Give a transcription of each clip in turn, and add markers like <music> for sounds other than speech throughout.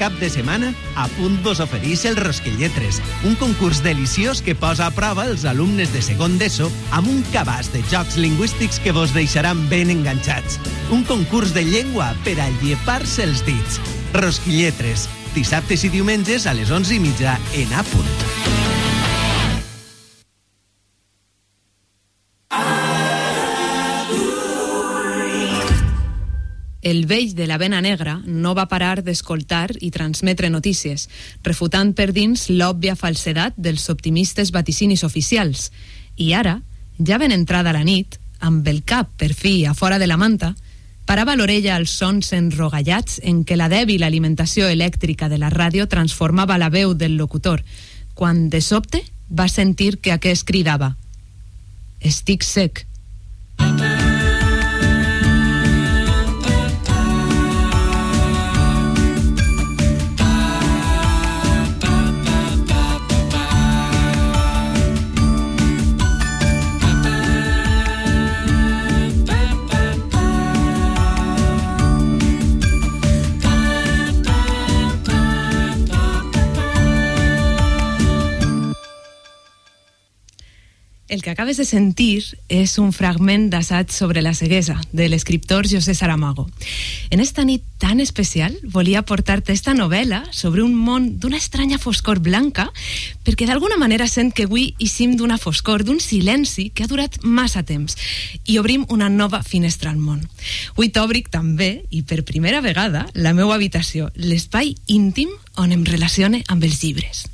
cap de setmana, a punt vos ofereix el Rosquilletres, un concurs deliciós que posa a prova els alumnes de segon d'ESO amb un cabàs de jocs lingüístics que vos deixaran ben enganxats. Un concurs de llengua per a llepar-se els dits. Rosquilletres, dissabtes i diumenges a les 11 i mitja en A punt. El vell de la vena negra no va parar d'escoltar i transmetre notícies, refutant per dins l'òbvia falsedat dels optimistes vaticinis oficials. I ara, ja ben entrada la nit, amb el cap per fi a fora de la manta, parava l'orella als sons enrogallats en què la dèbil alimentació elèctrica de la ràdio transformava la veu del locutor, quan de sobte va sentir que aquest cridava «Estic sec». El que acabes de sentir és un fragment d'assaig sobre la ceguesa de l'escriptor José Saramago. En esta nit tan especial volia portar-te esta novel·la sobre un món d'una estranya foscor blanca perquè d'alguna manera sent que avui sim d'una foscor, d'un silenci que ha durat massa temps i obrim una nova finestra al món. Avui t'obric també, i per primera vegada, la meva habitació, l'espai íntim on em relacione amb els llibres.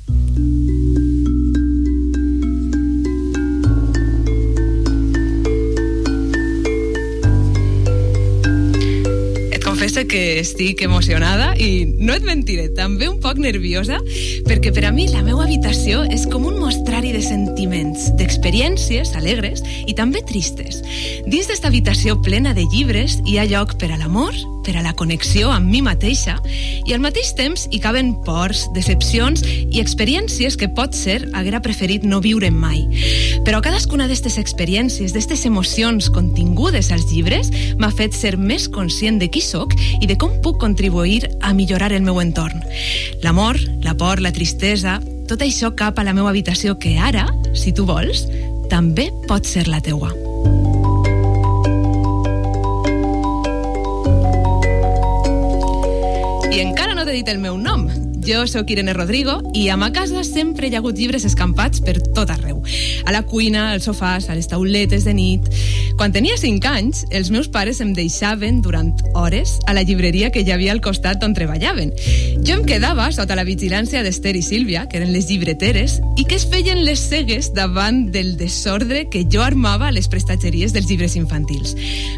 Confessa que estic emocionada i no et mentiré, també un poc nerviosa, perquè per a mi la meva habitació és com un mostrari de sentiments, d'experiències alegres i també tristes. Dins d'esta habitació plena de llibres hi ha lloc per a l'amor, per a la connexió amb mi mateixa i al mateix temps hi caben pors, decepcions i experiències que pot ser haguera preferit no viure mai. Però cadascuna d'aquestes experiències, d'aquestes emocions contingudes als llibres m'ha fet ser més conscient de qui sóc i de com puc contribuir a millorar el meu entorn. L'amor, la por, la tristesa, tot això cap a la meva habitació que ara, si tu vols, també pot ser la teua. I encara no t'he dit el meu nom. Jo sóc Irene Rodrigo i a ma casa sempre hi ha hagut llibres escampats per tot arreu. A la cuina, als sofàs, a les tauletes de nit... Quan tenia 5 anys, els meus pares em deixaven durant hores a la llibreria que hi havia al costat on treballaven. Jo em quedava sota la vigilància d'Ester i Sílvia, que eren les llibreteres, i que es feien les cegues davant del desordre que jo armava a les prestatgeries dels llibres infantils.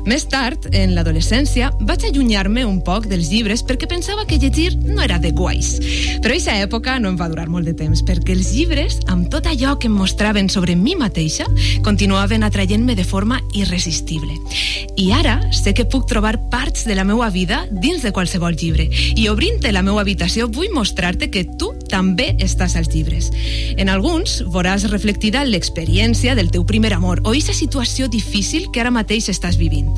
Més tard, en l'adolescència, vaig allunyar-me un poc dels llibres perquè pensava que llegir no era de guais. Però aquesta època no em va durar molt de temps, perquè els llibres, amb tot allò que em mostraven sobre mi mateixa, continuaven atraient-me de forma irresistible. I ara sé que puc trobar parts de la meva vida dins de qualsevol llibre. I obrint-te la meva habitació vull mostrar-te que tu també estàs als llibres. En alguns veuràs reflectida l'experiència del teu primer amor o aquesta situació difícil que ara mateix estàs vivint.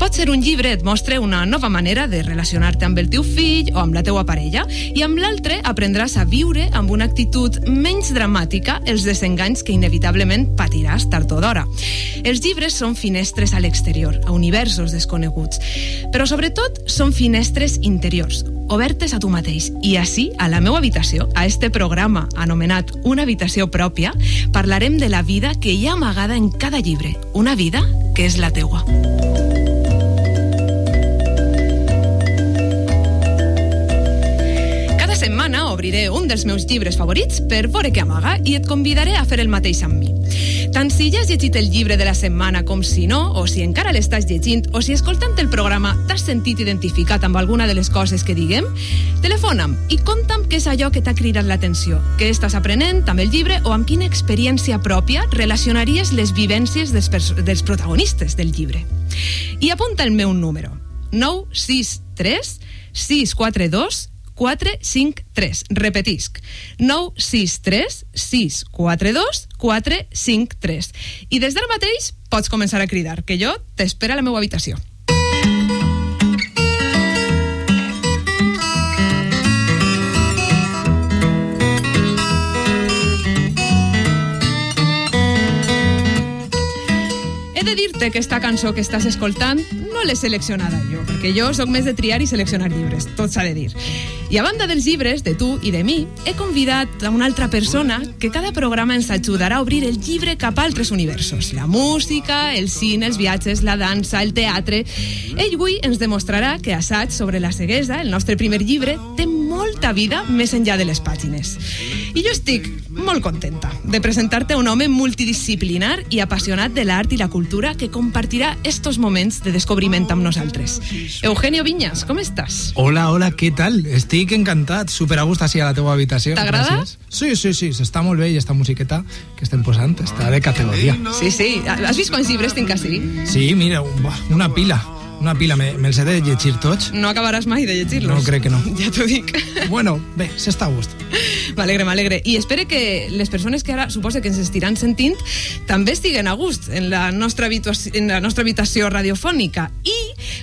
Pot ser un llibre et mostre una nova manera de relacionar-te amb el teu fill o amb la teua parella i amb l'altre aprendràs a viure amb una actitud menys dramàtica els desenganys que inevitablement patiràs tard o d'hora. Els llibres són finestres a l'exterior, a universos desconeguts, però sobretot són finestres interiors, obertes a tu mateix. I així, a la meva habitació, a este programa anomenat Una habitació pròpia, parlarem de la vida que hi ha amagada en cada llibre, una vida que és la teua. Setmana obriré un dels meus llibres favorits per veure què amaga i et convidaré a fer el mateix amb mi. Tant si ja has llegit el llibre de la setmana com si no, o si encara l'estàs llegint, o si escoltant el programa t'has sentit identificat amb alguna de les coses que diguem, telefona'm i conta'm què és allò que t'ha cridat l'atenció, què estàs aprenent amb el llibre o amb quina experiència pròpia relacionaries les vivències dels, dels protagonistes del llibre. I apunta el meu número, 963 642 453. Repetisc. 963 642 453. I des d'ara mateix pots començar a cridar, que jo t'espera a la meva habitació. De dir-te que esta cançó que estàs escoltant no l'he seleccionada jo, perquè jo sóc més de triar i seleccionar llibres, tot s'ha de dir. I a banda dels llibres, de tu i de mi, he convidat a una altra persona que cada programa ens ajudarà a obrir el llibre cap a altres universos. La música, el cine, els viatges, la dansa, el teatre... Ell avui ens demostrarà que Assaig sobre la ceguesa, el nostre primer llibre, té molta vida més enllà de les pàgines. I jo estic molt contenta de presentar-te un home multidisciplinar i apassionat de l'art i la cultura que compartirà estos moments de descobriment amb nosaltres. Eugenio Viñas, com estàs? Hola, hola, què tal? Estic encantat, super a gust així a la teua habitació. T'agrada? Sí, sí, sí, està molt bé i esta musiqueta que estem posant està de categoria. Sí, sí. Has vist quants llibres tinc així? Sí, mira, una pila. Una pila, me, me'ls he de llegir tots. No acabaràs mai de llegir-los. No, crec que no. <laughs> Ja t'ho dic. Bueno, bé, s'està a gust. M'alegre, m'alegre. I espero que les persones que ara suposa que ens estiran sentint també estiguen a gust en la nostra en la nostra habitació radiofònica. I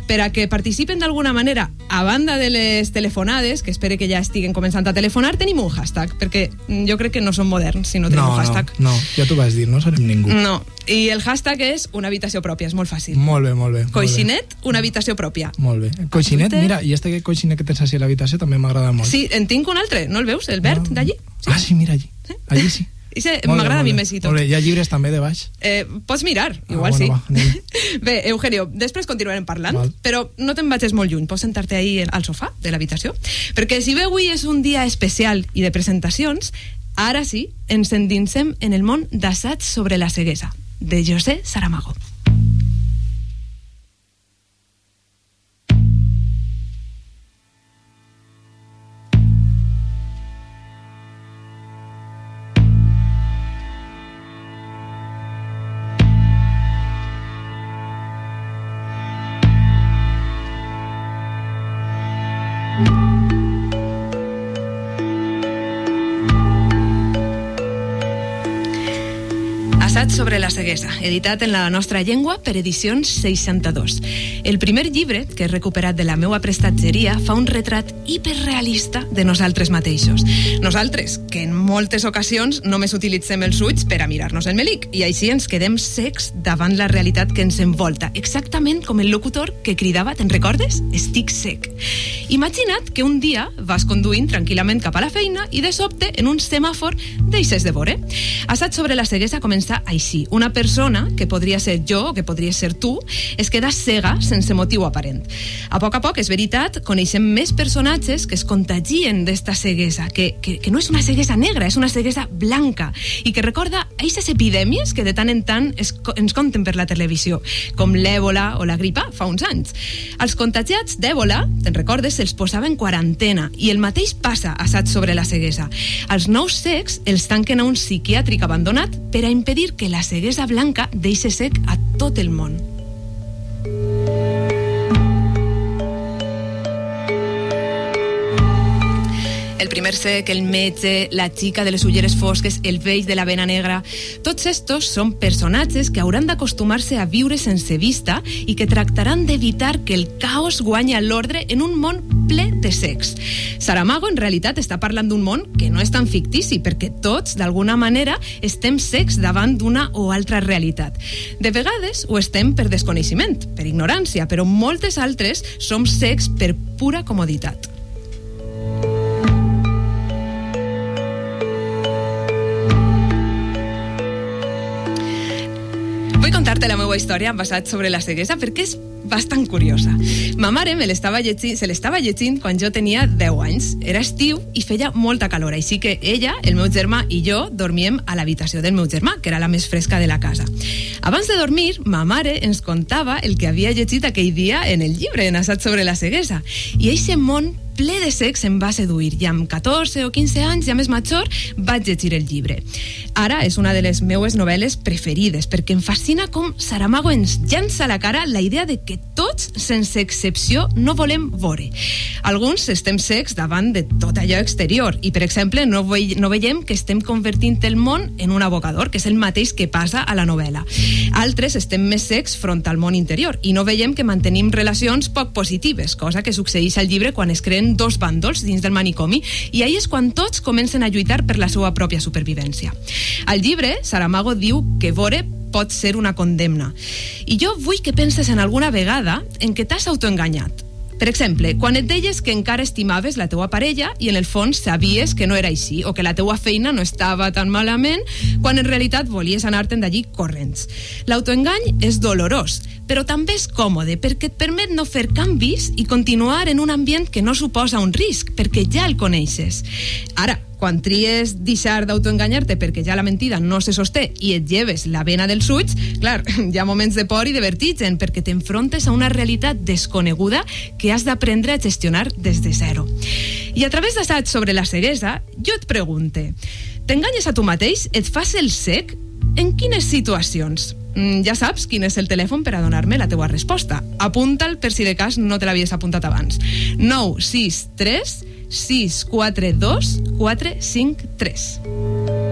per a que participen d'alguna manera, a banda de les telefonades, que espero que ja estiguen començant a telefonar, tenim un hashtag, perquè jo crec que no som moderns si no tenim no, un hashtag. No, no, ja t'ho vas dir, no serem ningú. No, i el hashtag és una habitació pròpia, és molt fàcil. Molt bé, molt bé. Coixinet, una habitació pròpia. Molt bé. Coixinet, mira, i este coixinet que tens així a l'habitació també m'agrada molt. Sí, en tinc un altre, no el veus? El verd No. d'allí? Ah, sí, mira allí. Allí sí. <laughs> M'agrada a mi més i tot. Molt bé, hi ha llibres també de baix. Eh, pots mirar, Ah, igual bueno, sí. va. <laughs> Bé, Eugenio, després continuarem parlant, Val. però no te'n vagis molt lluny. Pots sentar-te ahí al sofà de l'habitació? Perquè si bé avui és un dia especial i de presentacions, ara sí, ens endinsem en el món d'assaig sobre la ceguesa, de José Saramago. Assaig sobre la ceguesa, editat en la nostra llengua per edicions 62. El primer llibre, que he recuperat de la meua prestatgeria, fa un retrat hiperrealista de nosaltres mateixos. Nosaltres, que en moltes ocasions només utilitzem els ulls per a mirar-nos el melic, i així ens quedem secs davant la realitat que ens envolta, exactament com el locutor que cridava, te'n recordes? Estic sec. Imagina't que un dia vas conduint tranquil·lament cap a la feina i de sobte en un semàfor deixes de veure. Assaig sobre la ceguesa comença així. Una persona, que podria ser jo que podria ser tu, es queda cega sense motiu aparent. A poc a poc, és veritat, coneixem més personatges que es contagien d'esta ceguesa, que, que, que no és una ceguesa negra, és una ceguesa blanca, i que recorda aquestes epidèmies que de tant en tant es, ens conten per la televisió, com l'èbola o la gripa fa uns anys. Els contagiats d'èbola, te'n recordes, se'ls posava en quarantena, i el mateix passa assaig sobre la ceguesa. Els nous secs els tanquen a un psiquiàtric abandonat per a impedir que la ceguesa blanca deixi sec a tot el món. El primer sec, el metge, la xica de les ulleres fosques, el vell de la vena negra... Tots estos són personatges que hauran d'acostumar-se a viure sense vista i que tractaran d'evitar que el caos guanya l'ordre en un món ple de secs. Saramago, en realitat, està parlant d'un món que no és tan fictici, perquè tots, d'alguna manera, estem secs davant d'una o altra realitat. De vegades ho estem per desconeixement, per ignorància, però moltes altres som secs per pura comoditat. Contar-te la meva història basat sobre la ceguesa perquè és bastant curiosa. Ma mare me l'estava llegint, se l'estava llegint quan jo tenia 10 anys. Era estiu i feia molta calor, així que ella, el meu germà i jo dormíem a l'habitació del meu germà, que era la més fresca de la casa. Abans de dormir, ma mare ens contava el que havia llegit aquell dia en el llibre, en Assaig sobre la ceguesa. I eixe món ple de sex em va seduir i amb 14 o 15 anys, ja més major, vaig llegir el llibre. Ara és una de les meues novel·les preferides perquè em fascina com Saramago ens llança a la cara la idea de que tots, sense excepció, no volem veure. Alguns estem secs davant de tot allò exterior i, per exemple, no, ve no veiem que estem convertint el món en un abocador, que és el mateix que passa a la novel·la. Altres estem més secs front al món interior i no veiem que mantenim relacions poc positives, cosa que succeeix al llibre quan es creen dos bàndols dins del manicomi i ahir és quan tots comencen a lluitar per la seva pròpia supervivència. Al llibre, Saramago diu que veure pot ser una condemna. I jo vull que penses en alguna vegada en què t'has autoenganyat. Per exemple, quan et deies que encara estimaves la teua parella i en el fons sabies que no era així o que la teua feina no estava tan malament quan en realitat volies anar-te'n d'allí corrents. L'autoengany és dolorós, però també és còmode perquè et permet no fer canvis i continuar en un ambient que no suposa un risc perquè ja el coneixes. Ara, quan tries deixar d'autoenganyar-te perquè ja la mentida no se sosté i et lleves la vena dels ulls, clar, <laughs> hi ha moments de por i de vertigen perquè t'enfrontes a una realitat desconeguda que has d'aprendre a gestionar des de zero. I a través d'assaig sobre la ceguesa, jo et pregunte, t'enganyes a tu mateix? Et fas el sec? En quines situacions? Mm, ja saps quin és el telèfon per a donar-me la teua resposta. Apunta'l per si de cas no te l'havies apuntat abans. 963 642 453.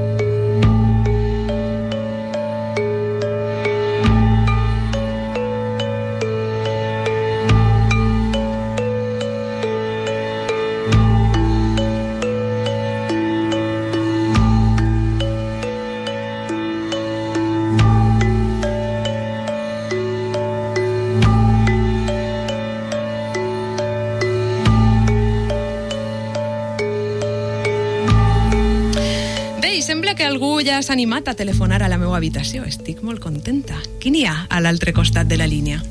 Que algú ja s'ha animat a telefonar a la meva habitació. Estic molt contenta. Qui n'hi ha a l'altre costat de la línia?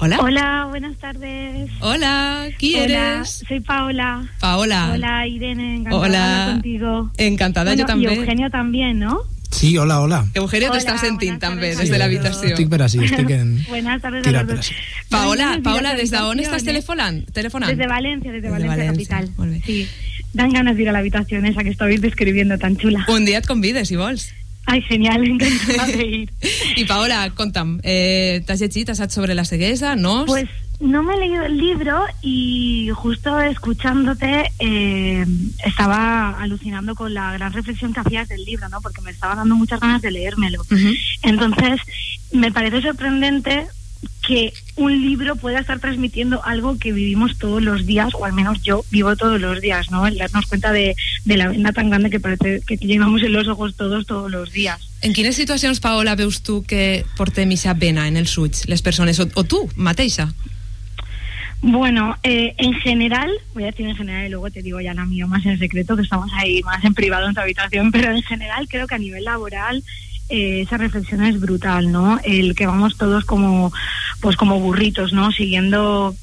Hola. Hola, buenas tardes. Hola, ¿qui Hola, eres? soy Paola. Paola. Hola, Irene, encantada Hola. de contigo. Encantada, Bueno, jo també. Y Eugenio también, ¿no? Sí, hola, hola. Eugenio Hola, t'està sentint buenas també tardes. des de Sí, l'habitació. Estic per així, estic en... <laughs> Buenas tardes Tira a los dos. Paola, Paola, des d'on estàs telefonant? telefonant? Desde Valencia, desde Desde Valencia, Valencia, capital. molt bé. Sí. Dan ganas de ir a la habitación esa que estabais describiendo tan chula. Un dia et convides, si vols. Ay, genial, <laughs> encantada de <laughs> ir. I Paola, conta'm, eh, t'has llegit sobre la ceguesa, no? Pues no me he leído el libro y justo escuchándote eh, estaba alucinando con la gran reflexión que hacías del libro, ¿no? Porque me estaba dando muchas ganas de leérmelo. Ujú. Entonces, me parece sorprendente que un libro pueda estar transmitiendo algo que vivimos todos los días, o al menos yo vivo todos los días, ¿no? El darnos cuenta de, de la venda tan grande que parece que llevamos en los ojos todos, todos los días. En quines situacions, Paola, veus tu que portem ixa vena en els ulls, les persones, o, o tu mateixa? Bueno, eh, en general, voy a decir en general y luego te digo ya la mía más en secreto, que estamos ahí más en privado en tu habitación, <laughs> pero en general creo que a nivel laboral eh, esa reflexión es brutal, ¿no? El que vamos todos como, pues como burritos, ¿no? Siguiendo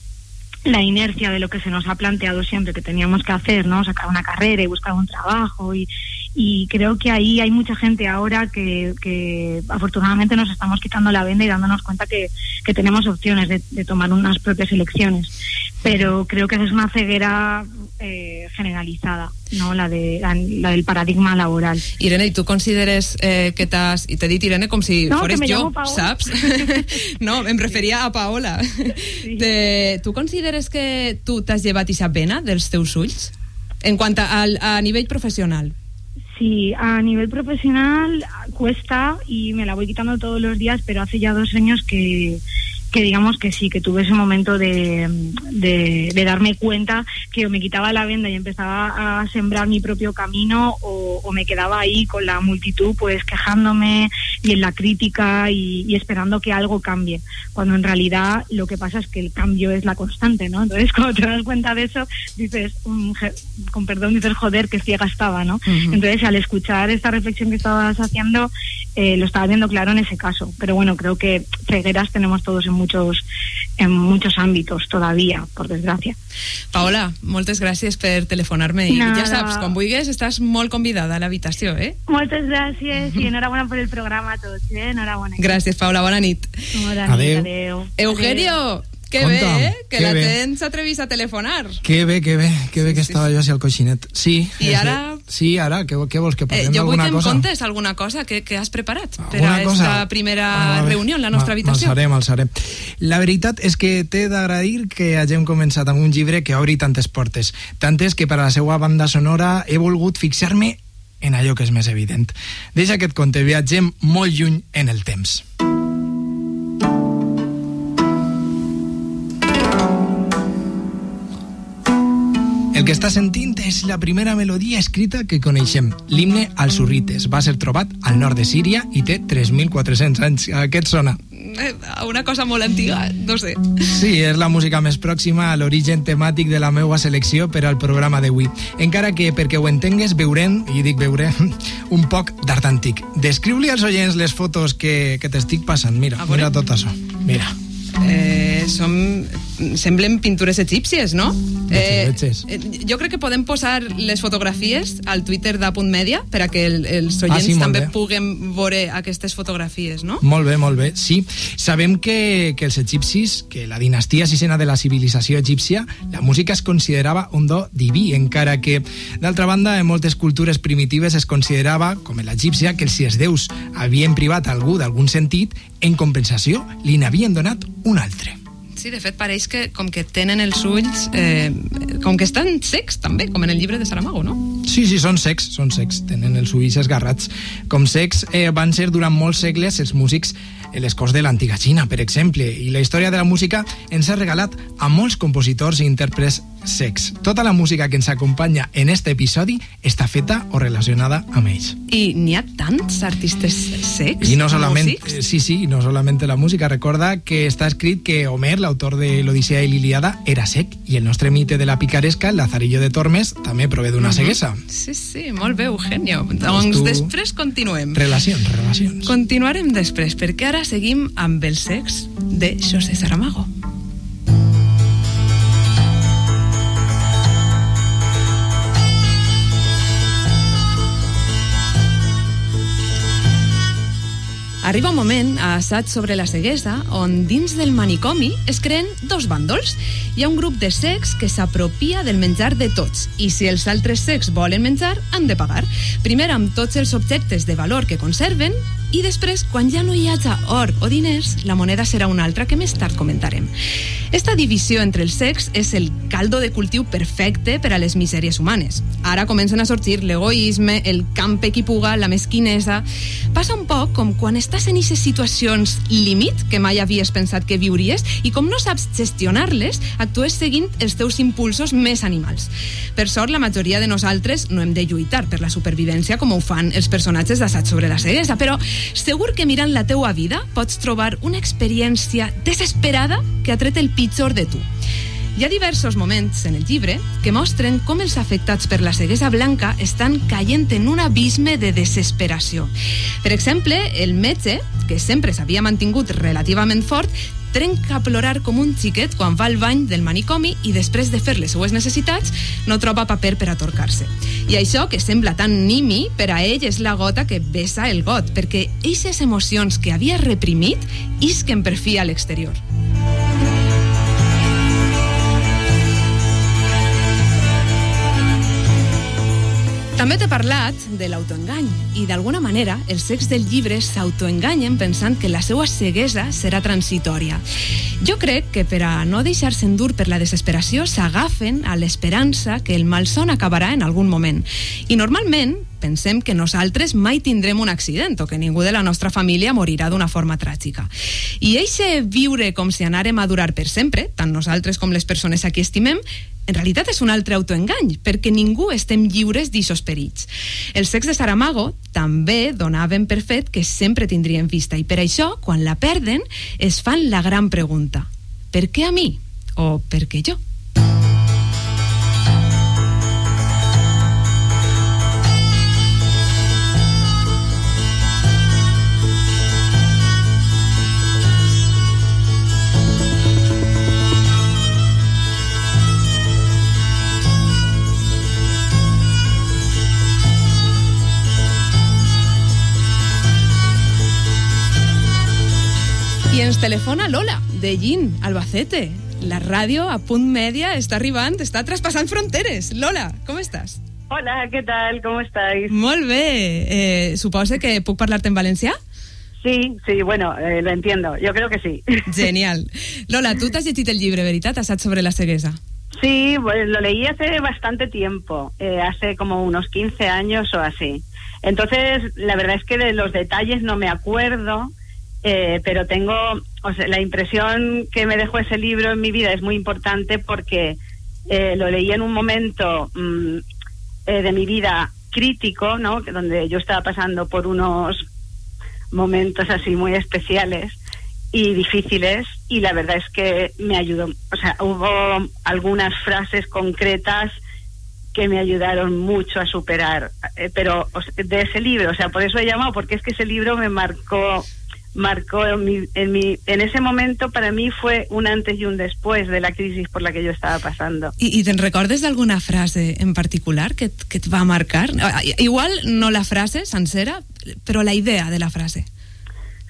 la inercia de lo que se nos ha planteado siempre que teníamos que hacer, ¿no? Sacar una carrera y buscar un trabajo y, y creo que ahí hay mucha gente ahora que, que afortunadamente nos estamos quitando la venda y dándonos cuenta que, que tenemos opciones de, de tomar unas propias elecciones. Pero creo que es una ceguera eh, generalizada, ¿no? La, de, la, la del paradigma laboral. Irene, i tu consideres eh, que t'has... I t'he dit Irene com si No, fores jo, saps? no, em referia a Paola. Sí. De, tu consideres que tu t'has llevat ixa pena dels teus ulls? En quant a, a, a nivell professional. Sí, a nivel profesional cuesta y me la voy quitando todos los días, pero hace ya dos años que, que digamos que sí, que tuve ese momento de, de, de darme cuenta que o me quitaba la venda y empezaba a sembrar mi propio camino o, o me quedaba ahí con la multitud pues quejándome y en la crítica y, y esperando que algo cambie, cuando en realidad lo que pasa es que el cambio es la constante, ¿no? Entonces <laughs> cuando te das cuenta de eso dices, je- con perdón dices, joder, que ciega estaba, ¿no? Ujú. Entonces al escuchar esta reflexión que estabas haciendo, eh, lo estaba viendo claro en ese caso. Pero bueno, creo que cegueras tenemos todos en muchos, en muchos ámbitos todavía, por desgracia. Paola, moltes gràcies per telefonar-me. I ja saps, quan vulguis, estàs molt convidada a l'habitació, eh? Muchas gracias y enhorabuena por el programa a todos, ¿eh? Enhorabuena. Gràcies, Paola, bona nit. Bona Adeu. nit, adeu. Eugenio, que bé, eh? Que que la bé. tens atrevís a telefonar. Que bé, que bé, que bé Sí, que sí, estava jo així al coixinet. Sí. I ara- de- Sí, ara, què, què vols, que Eh, parlem jo vull d'alguna que em cosa? contes alguna cosa que, que has preparat per Alguna a cosa? esta primera Ah, reunió en la nostra habitació. M'alçaré, m'alçaré. La veritat és que t'he d'agrair que hagem començat amb un llibre que obri tantes portes. Tantes que per a la seva banda sonora he volgut fixar-me en allò que és més evident. Deixa que et conte, viatgem molt lluny en el temps. El El que està sentint és la primera melodia escrita que coneixem, l'himne als Urrites. Va ser trobat al nord de Síria i té 3.400 anys. Aquest sona? Eh, una cosa molt antiga, no sé. Sí, és la música més pròxima a l'origen temàtic de la meva selecció per al programa d'avui. Encara que, perquè ho entengues, veurem, i dic veurem, <laughs> un poc d'art antic. Descriu-li als oients les fotos que, que t'estic passant. Mira, mira tot això. Mira. Eh, som, semblen pintures egípcies, no? Eh, eh, jo crec que podem posar les fotografies al Twitter d'Apunt Media per a que el, els oients ah, sí, també bé. puguen veure aquestes fotografies, no? Molt bé, molt bé, sí. Sabem que, que els egipcis, que la dinastia sisena de la civilització egípcia, la música es considerava un do diví, encara que, d'altra banda, en moltes cultures primitives es considerava, com en l'egípcia, que si els déus havien privat algú d'algun sentit, en compensació li n'havien donat un altre. Sí, de fet, pareix que com que tenen els ulls... Eh, com que estan secs, també, com en el llibre de Saramago, no? Sí, sí, són secs, són secs. Tenen els ulls esgarrats. Com secs eh, van ser durant molts segles els músics les cors de l'antiga Xina, per exemple, i la història de la música ens ha regalat a molts compositors i intèrprets sex. Tota la música que ens acompanya en este episodi està feta o relacionada amb ells. I n'hi ha tants artistes sex? I no solament, músics? sí, sí, no solament la música. Recorda que està escrit que Homer, l'autor de l'Odissea i l'Iliada, era sec, i el nostre mite de la picaresca, el Lazarillo de Tormes, també prové d'una uh -huh. ceguesa. Sí, sí, molt bé, Eugenio. Doncs tu... després continuem. Relacions, relacions. Continuarem després, perquè ara seguim amb el sex de José Saramago. Arriba un moment a Assaig sobre la ceguesa on dins del manicomi es creen dos bàndols. Hi ha un grup de secs que s'apropia del menjar de tots i si els altres secs volen menjar han de pagar. Primer amb tots els objectes de valor que conserven i després, quan ja no hi hagi or o diners, la moneda serà una altra que més tard comentarem. Esta divisió entre els secs és el caldo de cultiu perfecte per a les misèries humanes. Ara comencen a sortir l'egoisme, el camp equipuga, la mesquinesa... Passa un poc com quan estàs en aquestes situacions límit que mai havies pensat que viuries i com no saps gestionar-les, actues seguint els teus impulsos més animals. Per sort, la majoria de nosaltres no hem de lluitar per la supervivència com ho fan els personatges d'assaig sobre la ceguesa, però segur que mirant la teua vida pots trobar una experiència desesperada que ha tret el pitjor de tu. Hi ha diversos moments en el llibre que mostren com els afectats per la ceguesa blanca estan caient en un abisme de desesperació. Per exemple, el metge, que sempre s'havia mantingut relativament fort, trenca a plorar com un xiquet quan va al bany del manicomi i després de fer les seues necessitats no troba paper per a torcar-se. I això, que sembla tan nimi, per a ell és la gota que besa el got, perquè eixes emocions que havia reprimit isquen per fi a l'exterior. També t'he parlat de l'autoengany i d'alguna manera els secs del llibre s'autoenganyen pensant que la seva ceguesa serà transitòria. Jo crec que per a no deixar-se endur per la desesperació s'agafen a l'esperança que el malson acabarà en algun moment. I normalment pensem que nosaltres mai tindrem un accident o que ningú de la nostra família morirà d'una forma tràgica. I eixe viure com si anàrem a durar per sempre, tant nosaltres com les persones a qui estimem, en realitat és un altre autoengany, perquè ningú estem lliures d'aixòs perills. Els sex de Saramago també donaven per fet que sempre tindrien vista, i per això, quan la perden, es fan la gran pregunta. Per què a mi? O per què jo? I ens telefona Lola, de Gin, Albacete. La ràdio a punt mèdia està arribant, està traspassant fronteres. Lola, com estàs? Hola, què tal? Com estàs? Molt bé. Eh, suposa que puc parlar-te en valencià? Sí, sí, bueno, eh, lo entiendo. Yo creo que sí. Genial. Lola, tú te has llegit el llibre, veritat? Assaig sobre la ceguesa. Sí, pues lo leí hace bastante tiempo, eh, hace como unos 15 años o así. Entonces, la verdad es que de los detalles no me acuerdo, eh, pero tengo, o sea, la impresión que me dejó ese libro en mi vida es muy importante porque Eh, lo leí en un momento mm, eh, de mi vida crítico, ¿no? Donde yo estaba pasando por unos momentos así muy especiales y difíciles y la verdad es que me ayudó, o sea, hubo algunas frases concretas que me ayudaron mucho a superar, eh, pero de ese libro, o sea, por eso he llamado, porque es que ese libro me marcó marcó en, mi, en, mi, en ese momento para mí fue un antes y un después de la crisis por la que yo estaba pasando. ¿Y, y te recordes de alguna frase en particular que, que te va a marcar? Ah, igual no la frase sencera, pero la idea de la frase.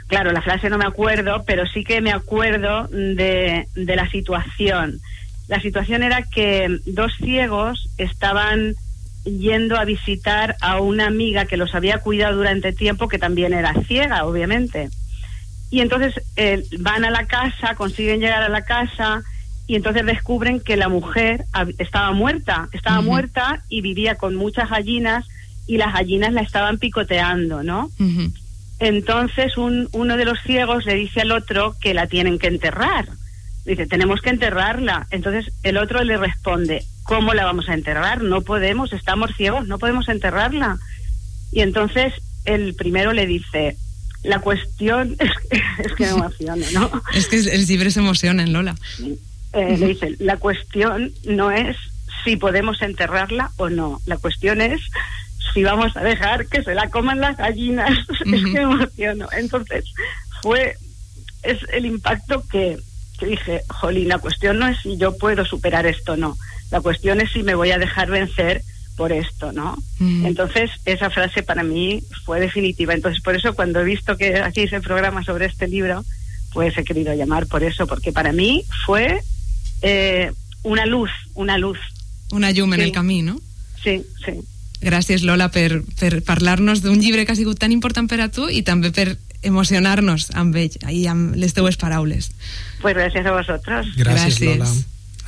Claro, la frase no me acuerdo, pero sí que me acuerdo de, de la situación. La situación era que dos ciegos estaban yendo a visitar a una amiga que los había cuidado durante tiempo, que también era ciega, obviamente. Y entonces eh, van a la casa, consiguen llegar a la casa y entonces descubren que la mujer estaba muerta, estaba uh -huh. muerta y vivía con muchas gallinas y las gallinas la estaban picoteando, ¿no? Uh -huh. Entonces un, uno de los ciegos le dice al otro que la tienen que enterrar. Dice, tenemos que enterrarla. Entonces el otro le responde, ¿cómo la vamos a enterrar? No podemos, estamos ciegos, no podemos enterrarla. Y entonces el primero le dice, la cuestión <laughs> es que, es que me <laughs> emociona, ¿no? es que el libre se emociona, Lola. Eh, le dice, la cuestión no es si podemos enterrarla o no, la cuestión es si vamos a dejar que se la coman las gallinas. Uh <laughs> -huh. Es que me emociono. Entonces, fue, es el impacto que, que dije, jolín, la cuestión no es si yo puedo superar esto no, la cuestión es si me voy a dejar vencer por esto, ¿no? Mm. Entonces, esa frase para mí fue definitiva. Entonces, por eso cuando he visto que hacéis el programa sobre este libro, pues he querido llamar por eso, porque para mí fue eh, una luz, una luz. Una llum sí. en el camí, no? Sí, sí. Gràcies, Lola, per, per parlar-nos d'un llibre que ha sigut tan important per a tu i també per emocionar-nos amb ell i amb les teues paraules. Pues gràcies a vosotros. Gràcies, gràcies. Lola.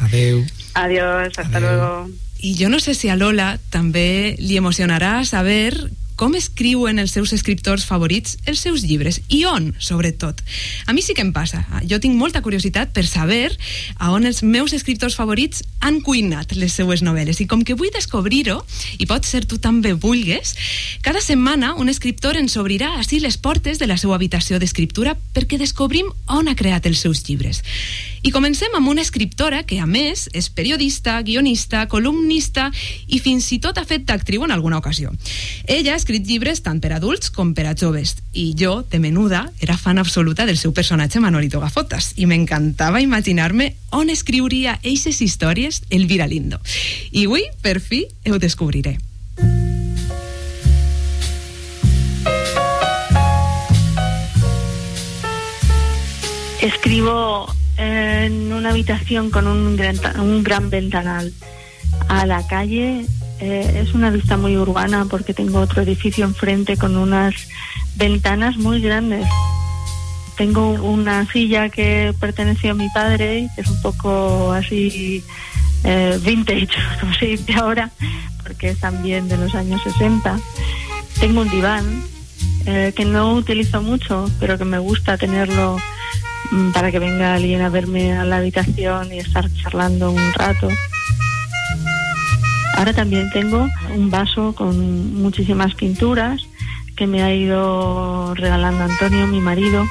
Adeu. Adiós, hasta Adeu. luego. I jo no sé si a Lola també li emocionarà saber com escriuen els seus escriptors favorits els seus llibres i on, sobretot. A mi sí que em passa. Jo tinc molta curiositat per saber a on els meus escriptors favorits han cuinat les seues novel·les i com que vull descobrir-ho, i pot ser tu també vulgues, cada setmana un escriptor ens obrirà així les portes de la seva habitació d'escriptura perquè descobrim on ha creat els seus llibres. I comencem amb una escriptora que, a més, és periodista, guionista, columnista i fins i tot ha fet d'actriu en alguna ocasió. Ella ha escrit llibres tant per adults com per a joves i jo, de menuda, era fan absoluta del seu personatge Manolito Gafotas i m'encantava imaginar-me on escriuria eixes històries Elvira Lindo. I avui, per fi, ho descobriré. Escribo en una habitación con un gran, un gran ventanal a la calle. Eh, es una vista muy urbana porque tengo otro edificio enfrente con unas ventanas muy grandes. Tengo una silla que perteneció a mi padre, que es un poco así eh, vintage, <laughs> como se dice ahora, porque es también de los años 60. Tengo un diván eh, que no utilizo mucho, pero que me gusta tenerlo para que venga alguien a verme a la habitación y estar charlando un rato. Ahora también tengo un vaso con muchísimas pinturas que me ha ido regalando Antonio, mi marido,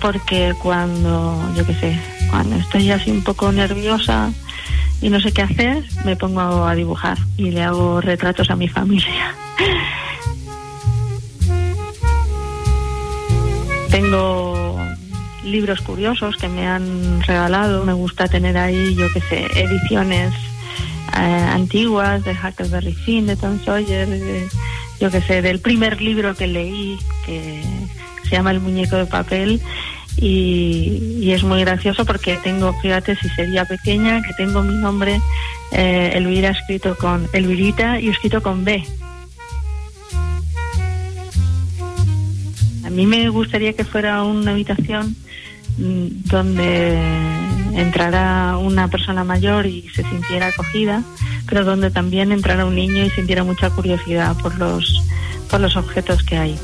porque cuando, yo qué sé, cuando estoy así un poco nerviosa y no sé qué hacer, me pongo a dibujar y le hago retratos a mi familia. <laughs> tengo libros curiosos que me han regalado. Me gusta tener ahí, yo qué sé, ediciones eh, antiguas de Huckleberry Finn, de Tom Sawyer, de, yo qué sé, del primer libro que leí, que se llama El muñeco de papel. Y, es muy gracioso porque tengo, fíjate, si sería pequeña, que tengo mi nombre, eh, Elvira escrito con Elvirita y escrito con B. A mí me gustaría que fuera una habitación donde entrara una persona mayor y se sintiera acogida, pero donde también entrara un niño y sintiera mucha curiosidad por los, por los objetos que hay.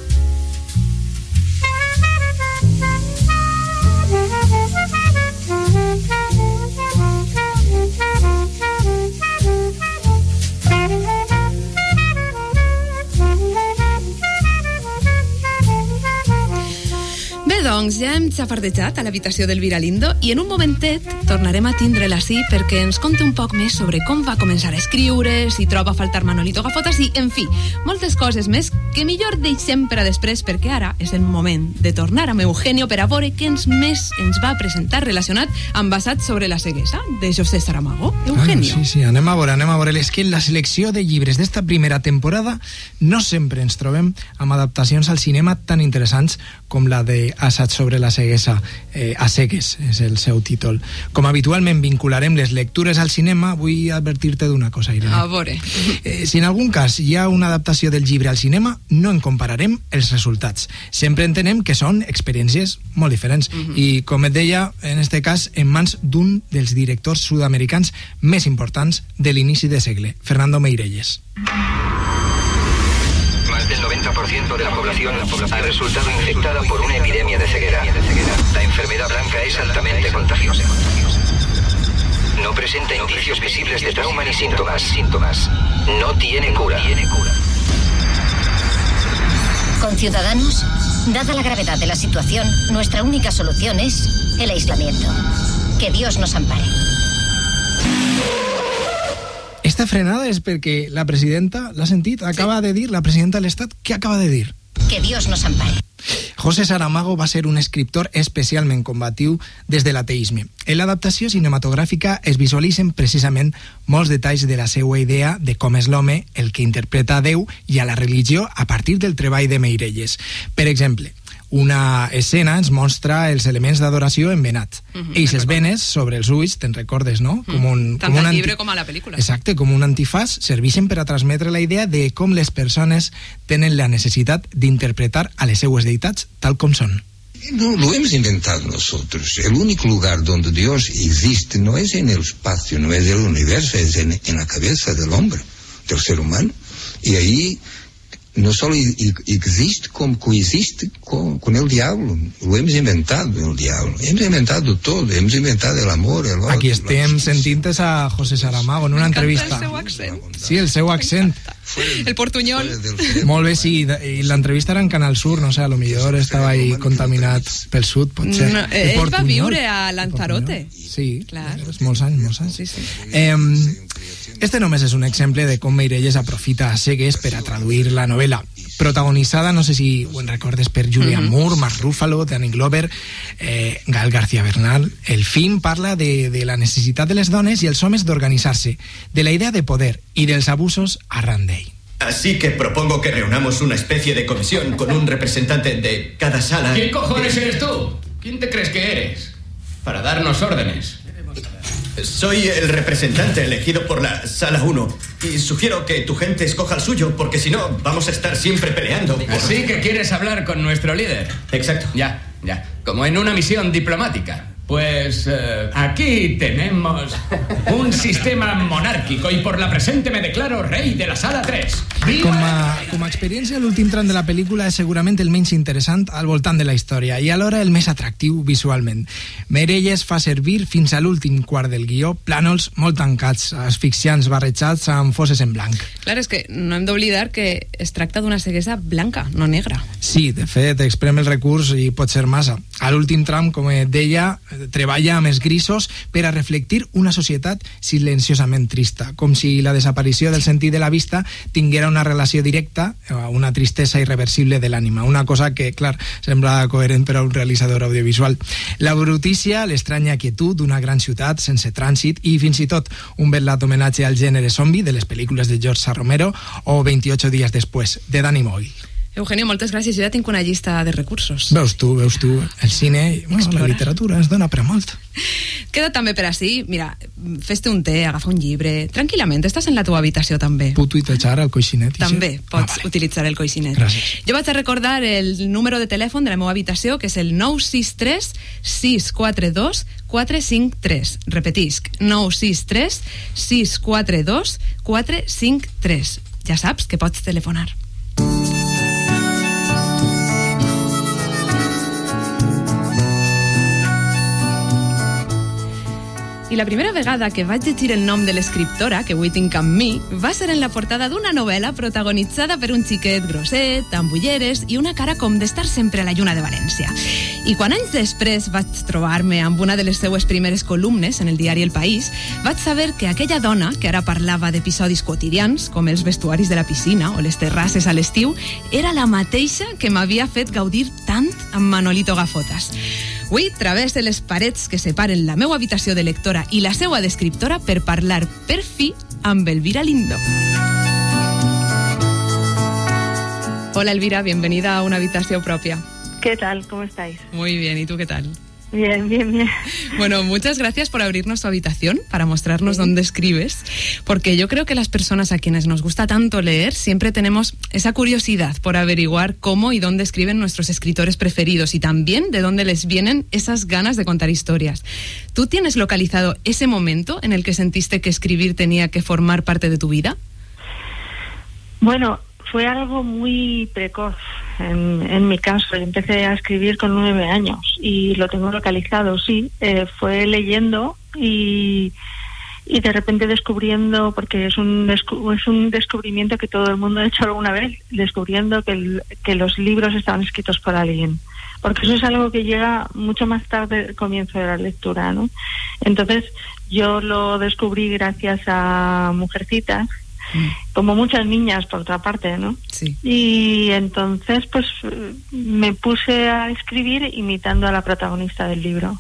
Ja hem xafardejat a l'habitació del Viralindo i en un momentet tornarem a tindre-la sí perquè ens conta un poc més sobre com va començar a escriure, si troba a faltar Manolito Gafotas i, en fi, moltes coses més que millor deixem per a després perquè ara és el moment de tornar amb Eugenio per a veure què ens més ens va presentar relacionat amb basat sobre la ceguesa de José Saramago. Eugenio. Ah, sí, sí, anem a veure, anem a veure. És que en la selecció de llibres d'esta primera temporada no sempre ens trobem amb adaptacions al cinema tan interessants com la de Assaig sobre la ceguesa, eh, a cegues és el seu títol. Com habitualment vincularem les lectures al cinema, vull advertir-te d'una cosa, Irene. A veure. Eh, si en algun cas hi ha una adaptació del llibre al cinema, no en compararem els resultats. Sempre entenem que són experiències molt diferents. Uh -huh. I, com et deia, en este cas, en mans d'un dels directors sud-americans més importants de l'inici de segle, Fernando Meirelles. Más del 90% de la población ha resultado infectada por una epidemia de ceguera. La enfermedad blanca es altamente contagiosa. No presenta indicios visibles de trauma ni síntomas. Síntomas. No tiene cura. Con Ciudadanos, dada la gravedad de la situación, nuestra única solución es el aislamiento. Que Dios nos ampare. Esta frenada és perquè la presidenta, l'ha sentit? Acaba de dir, la presidenta de l'Estat, què acaba de dir? Que Dios nos ampare. José Saramago va ser un escriptor especialment combatiu des de l'ateisme. En l'adaptació cinematogràfica es visualitzen precisament molts detalls de la seva idea de com és l'home el que interpreta a Déu i a la religió a partir del treball de Meirelles. Per exemple, una escena ens mostra els elements d'adoració en venat. Uh -huh, Eixes venes sobre els ulls, te'n recordes, no? Com un, Tant com un al llibre com a la pel·lícula. Exacte, com un antifàs, serveixen per a transmetre la idea de com les persones tenen la necessitat d'interpretar a les seues deïtats tal com són. No, lo hemos inventado nosotros. El único lugar donde Dios existe no es en el espacio, no es en el universo, es en, en la cabeza del hombre, del ser humano. Y ahí no solo existe, como coexiste con, con, el diablo. Lo hemos inventado, el diablo. Hemos inventado todo. Hemos inventado el amor, el odio. Aquí estem sentint a José Saramago en una entrevista. el seu accent. Sí, el seu accent. El portuñol. Molt bé, sí, i l'entrevista era en Canal Sur, no sé, a lo millor estava ahí contaminat pel sud, potser. No, ell va viure a Lanzarote. Sí, Clar. molts anys, molts anys. Sí, sí. Eh, este només és un exemple de com Meirelles aprofita a cegues per a traduir la novel·la. Protagonitzada, no sé si ho en recordes, per Julian Mhm. Moore, Mark Ruffalo, Danny Glover, eh, Gal García Bernal. El film parla de, de la necessitat de les dones i els homes d'organitzar-se, de la idea de poder i dels abusos arran d'ell. Así que propongo que reunamos una especie de comisión con un representante de cada sala. ¿Quién cojones eres tú? ¿Quién te crees que eres? Para darnos órdenes. Soy el representante elegido por la sala 1 y sugiero que tu gente escoja el suyo porque si no vamos a estar siempre peleando. por- Así que quieres hablar con nuestro líder. Exacto. Ya, ya. Como en una misión diplomática. Pues eh, aquí tenemos un sistema monárquico y por la presente me declaro rey de la sala 3. Com a, com a experiència, l'últim tram de la pel·lícula és segurament el menys interessant al voltant de la història i alhora el més atractiu visualment. Merelles fa servir fins a l'últim quart del guió plànols molt tancats, asfixiants barrejats amb fosses en blanc. Clar, és que no hem d'oblidar que es tracta d'una ceguesa blanca, no negra. Sí, de fet, exprem el recurs i pot ser massa. A l'últim tram, com deia, treballa amb els grisos per a reflectir una societat silenciosament trista, com si la desaparició del sentit de la vista tinguera una relació directa a una tristesa irreversible de l'ànima, una cosa que, clar, sembla coherent per a un realitzador audiovisual. La brutícia, l'estranya quietud d'una gran ciutat sense trànsit i fins i tot un velat homenatge al gènere zombi de les pel·lícules de George. Romero o 28 dies després, de Danny Boyle. Eugenio, moltes gràcies. Jo ja tinc una llista de recursos. Veus tu, veus tu, el cine bueno, la literatura es dona per a molt. <laughs> Queda també per així, mira, fes-te un té, agafa un llibre, tranquil·lament, estàs en la teva habitació també. Puc tuitejar al coixinet? També sí? pots Ah, vale. utilitzar el coixinet. Gràcies. Jo vaig a recordar el número de telèfon de la meva habitació, que és el 963 642 453. Repetisc, 963 642 453. Ja saps que pots telefonar. I la primera vegada que vaig llegir el nom de l'escriptora, que avui tinc amb mi, va ser en la portada d'una novel·la protagonitzada per un xiquet grosset, amb ulleres i una cara com d'estar sempre a la lluna de València. I quan anys després vaig trobar-me amb una de les seues primeres columnes en el diari El País, vaig saber que aquella dona, que ara parlava d'episodis quotidians, com els vestuaris de la piscina o les terrasses a l'estiu, era la mateixa que m'havia fet gaudir tant amb Manolito Gafotas. Avui travesse les parets que separen la meva habitació de lectora i la seva d'escriptora per parlar per fi amb Elvira Lindo. Hola Elvira, bienvenida a una habitación propia. ¿Qué tal? ¿Cómo estáis? Muy bien, ¿y tú qué tal? Bien, bien, bien. Bueno, muchas gracias por abrirnos tu habitación para mostrarnos sí. dónde escribes, porque yo creo que las personas a quienes nos gusta tanto leer siempre tenemos esa curiosidad por averiguar cómo y dónde escriben nuestros escritores preferidos y también de dónde les vienen esas ganas de contar historias. ¿Tú tienes localizado ese momento en el que sentiste que escribir tenía que formar parte de tu vida? Bueno, fue algo muy precoz en, en, mi caso. Yo empecé a escribir con nueve años y lo tengo localizado, sí. Eh, fue leyendo y, y de repente descubriendo, porque es un, es un descubrimiento que todo el mundo ha hecho alguna vez, descubriendo que, que los libros estaban escritos por alguien. Porque eso es algo que llega mucho más tarde del comienzo de la lectura, ¿no? Entonces, yo lo descubrí gracias a Mujercitas, como muchas niñas por otra parte, ¿no? Sí. Y entonces pues me puse a escribir imitando a la protagonista del libro.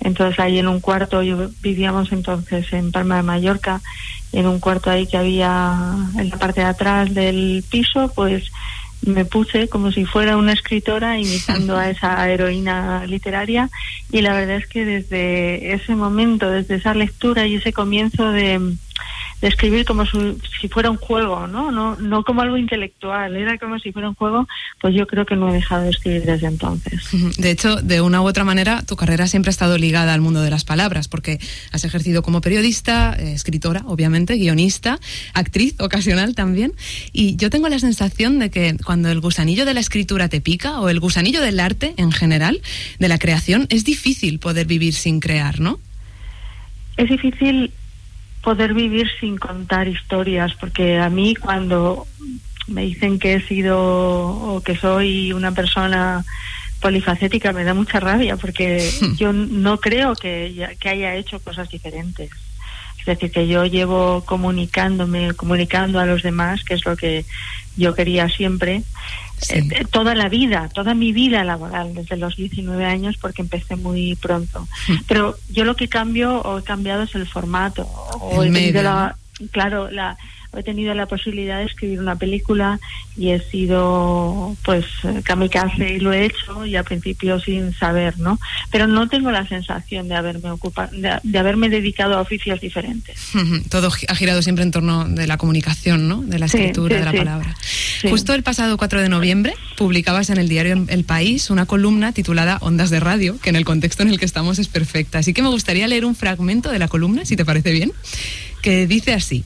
Entonces ahí en un cuarto, yo vivíamos entonces en Palma de Mallorca, en un cuarto ahí que había en la parte de atrás del piso, pues me puse como si fuera una escritora imitando a esa <laughs> heroína literaria y la verdad es que desde ese momento, desde esa lectura y ese comienzo de, de escribir como su, si fuera un juego, ¿no? ¿no? No como algo intelectual, era como si fuera un juego, pues yo creo que no he dejado de escribir desde entonces. De hecho, de una u otra manera, tu carrera siempre ha estado ligada al mundo de las palabras, porque has ejercido como periodista, eh, escritora, obviamente, guionista, actriz ocasional también, y yo tengo la sensación de que cuando el gusanillo de la escritura te pica, o el gusanillo del arte en general, de la creación, es difícil poder vivir sin crear, ¿no? Es difícil poder vivir sin contar historias, porque a mí cuando me dicen que he sido o que soy una persona polifacética me da mucha rabia porque yo no creo que, que haya hecho cosas diferentes. Es decir, que yo llevo comunicándome, comunicando a los demás, que es lo que yo quería siempre, Sí. eh, toda la vida, toda mi vida laboral, desde los 19 años, porque empecé muy pronto. Pero yo lo que cambio o he cambiado es el formato. O El he medio, la, claro, la, he tenido la posibilidad de escribir una película y he sido pues kamikaze y lo he hecho y al principio sin saber, ¿no? Pero no tengo la sensación de haberme ocupado, de, de haberme dedicado a oficios diferentes. Todo ha girado siempre en torno de la comunicación, ¿no? De la escritura, sí, de la sí. palabra. Justo el pasado 4 de noviembre publicabas en el diario El País una columna titulada Ondas de Radio, que en el contexto en el que estamos es perfecta. Así que me gustaría leer un fragmento de la columna, si te parece bien, que dice así.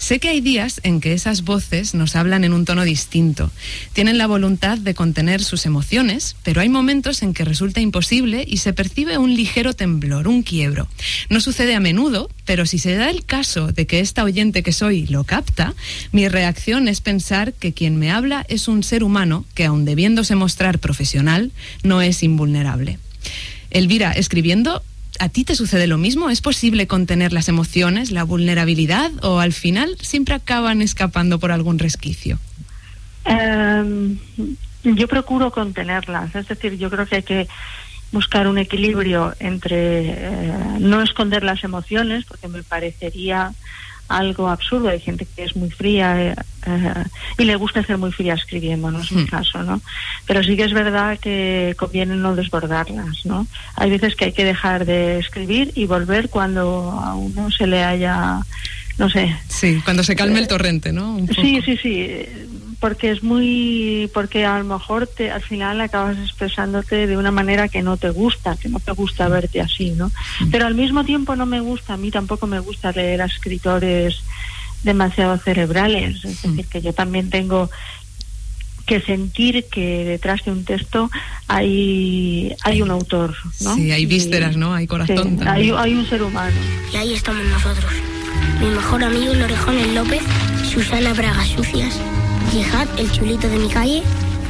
Sé que hay días en que esas voces nos hablan en un tono distinto. Tienen la voluntad de contener sus emociones, pero hay momentos en que resulta imposible y se percibe un ligero temblor, un quiebro. No sucede a menudo, pero si se da el caso de que esta oyente que soy lo capta, mi reacción es pensar que quien me habla es un ser humano que, aun debiéndose mostrar profesional, no es invulnerable. Elvira, escribiendo, ¿a ti te sucede lo mismo? ¿Es posible contener las emociones, la vulnerabilidad o al final siempre acaban escapando por algún resquicio? Eh, yo procuro contenerlas, es decir, yo creo que hay que buscar un equilibrio entre eh, no esconder las emociones, porque me parecería algo absurdo. Hay gente que es muy fría eh, eh, y le gusta ser muy fría escribiendo, no es mi Hmm. caso, ¿no? Pero sí que es verdad que conviene no desbordarlas, ¿no? Hay veces que hay que dejar de escribir y volver cuando a uno se le haya, no sé, Sí, cuando se calme el torrente, ¿no? Un poco. Sí, sí, sí, eh, porque es muy, porque a lo mejor te, al final acabas expresándote de una manera que no te gusta, que no te gusta verte así, ¿no? Pero al mismo tiempo no me gusta, a mí tampoco me gusta leer a escritores demasiado cerebrales, es decir, que yo también tengo que sentir que detrás de un texto hay, hay un autor, ¿no? Sí, hay vísceras, ¿no? Hay corazón sí, hay, hay un ser humano. Y ahí estamos nosotros. Mi mejor amigo el Orejones López, Susana Bragas Sucias, Jihad, el chulito de mi calle,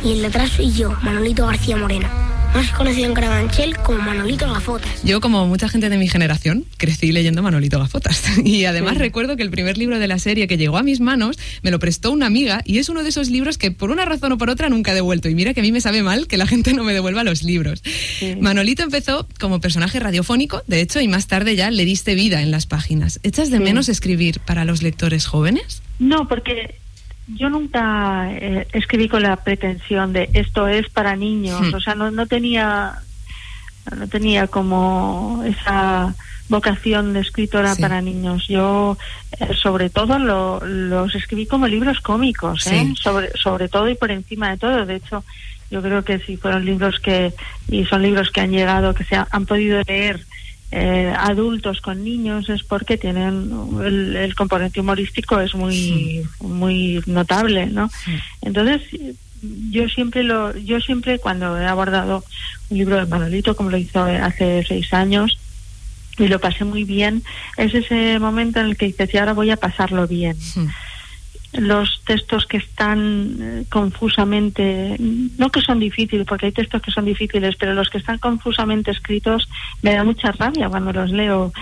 y el detrás soy yo, Manolito García Moreno. Más conocido en Carabanchel como Manolito Gafotas. Yo, como mucha gente de mi generación, crecí leyendo Manolito Gafotas. <laughs> Y además Sí. recuerdo que el primer libro de la serie que llegó a mis manos me lo prestó una amiga y es uno de esos libros que por una razón o por otra nunca he devuelto. Y mira que a mí me sabe mal que la gente no me devuelva los libros. Manolito empezó como personaje radiofónico, de hecho, y más tarde ya le diste vida en las páginas. ¿Echas de Sí. menos escribir para los lectores jóvenes? No, porque yo nunca eh, escribí con la pretensión de esto es para niños, Hmm. o sea, no, no tenía no tenía como esa vocación de escritora Sí. para niños. Yo, eh, sobre todo, lo- los escribí como libros cómicos, ¿eh? Sí. sobre, sobre todo y por encima de todo. De hecho, yo creo que si fueron libros que, y son libros que han llegado, que se ha- han podido leer eh, adultos con niños, es porque tienen el, el componente humorístico es muy, muy notable, ¿no? Entonces, yo siempre lo, yo siempre cuando he abordado un libro de Manolito, como lo hizo hace seis años, y lo pasé muy bien, es ese momento en el que dices, y ahora voy a pasarlo bien. Los textos que están eh, confusamente, no que son difíciles, porque hay textos que son difíciles, pero los que están confusamente escritos me da mucha rabia cuando los leo.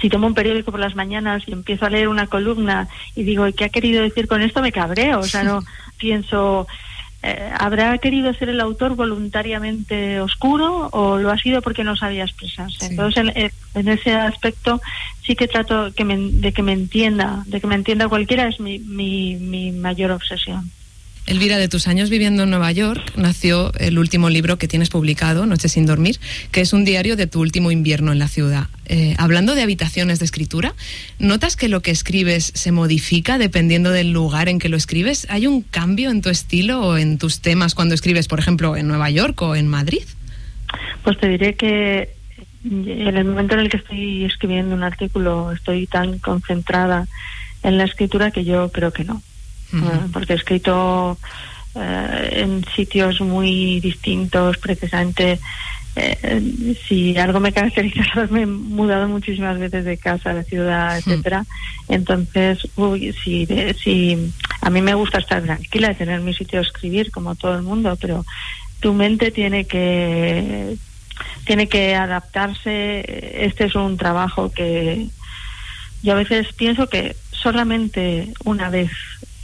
Si tomo un periódico por las mañanas y empiezo a leer una columna y digo, ¿y qué ha querido decir con esto? Me cabreo, o sea, no <laughs> pienso, eh, ¿habrá querido ser el autor voluntariamente oscuro o lo ha sido porque no sabía expresarse? Entonces, en, eh, en ese aspecto sí que trato que me- de que me entienda, de que me entienda cualquiera, es mi, mi, mi mayor obsesión. Elvira, de tus años viviendo en Nueva York, nació el último libro que tienes publicado, Noche sin dormir, que es un diario de tu último invierno en la ciudad. Eh, hablando de habitaciones de escritura, ¿notas que lo que escribes se modifica dependiendo del lugar en que lo escribes? ¿Hay un cambio en tu estilo o en tus temas cuando escribes, por ejemplo, en Nueva York o en Madrid? Pues te diré que en el momento en el que estoy escribiendo un artículo estoy tan concentrada en la escritura que yo creo que no. Eh, porque he escrito eh, en sitios muy distintos, precisamente. eh, si algo me caracteriza <laughs> es haberme mudado muchísimas veces de casa, de ciudad, etcétera. Entonces, uy, si, de- si a mí me gusta estar tranquila, tener mi sitio de escribir como todo el mundo, pero tu mente tiene que tiene que adaptarse. Este es un trabajo que yo a veces pienso que solamente una vez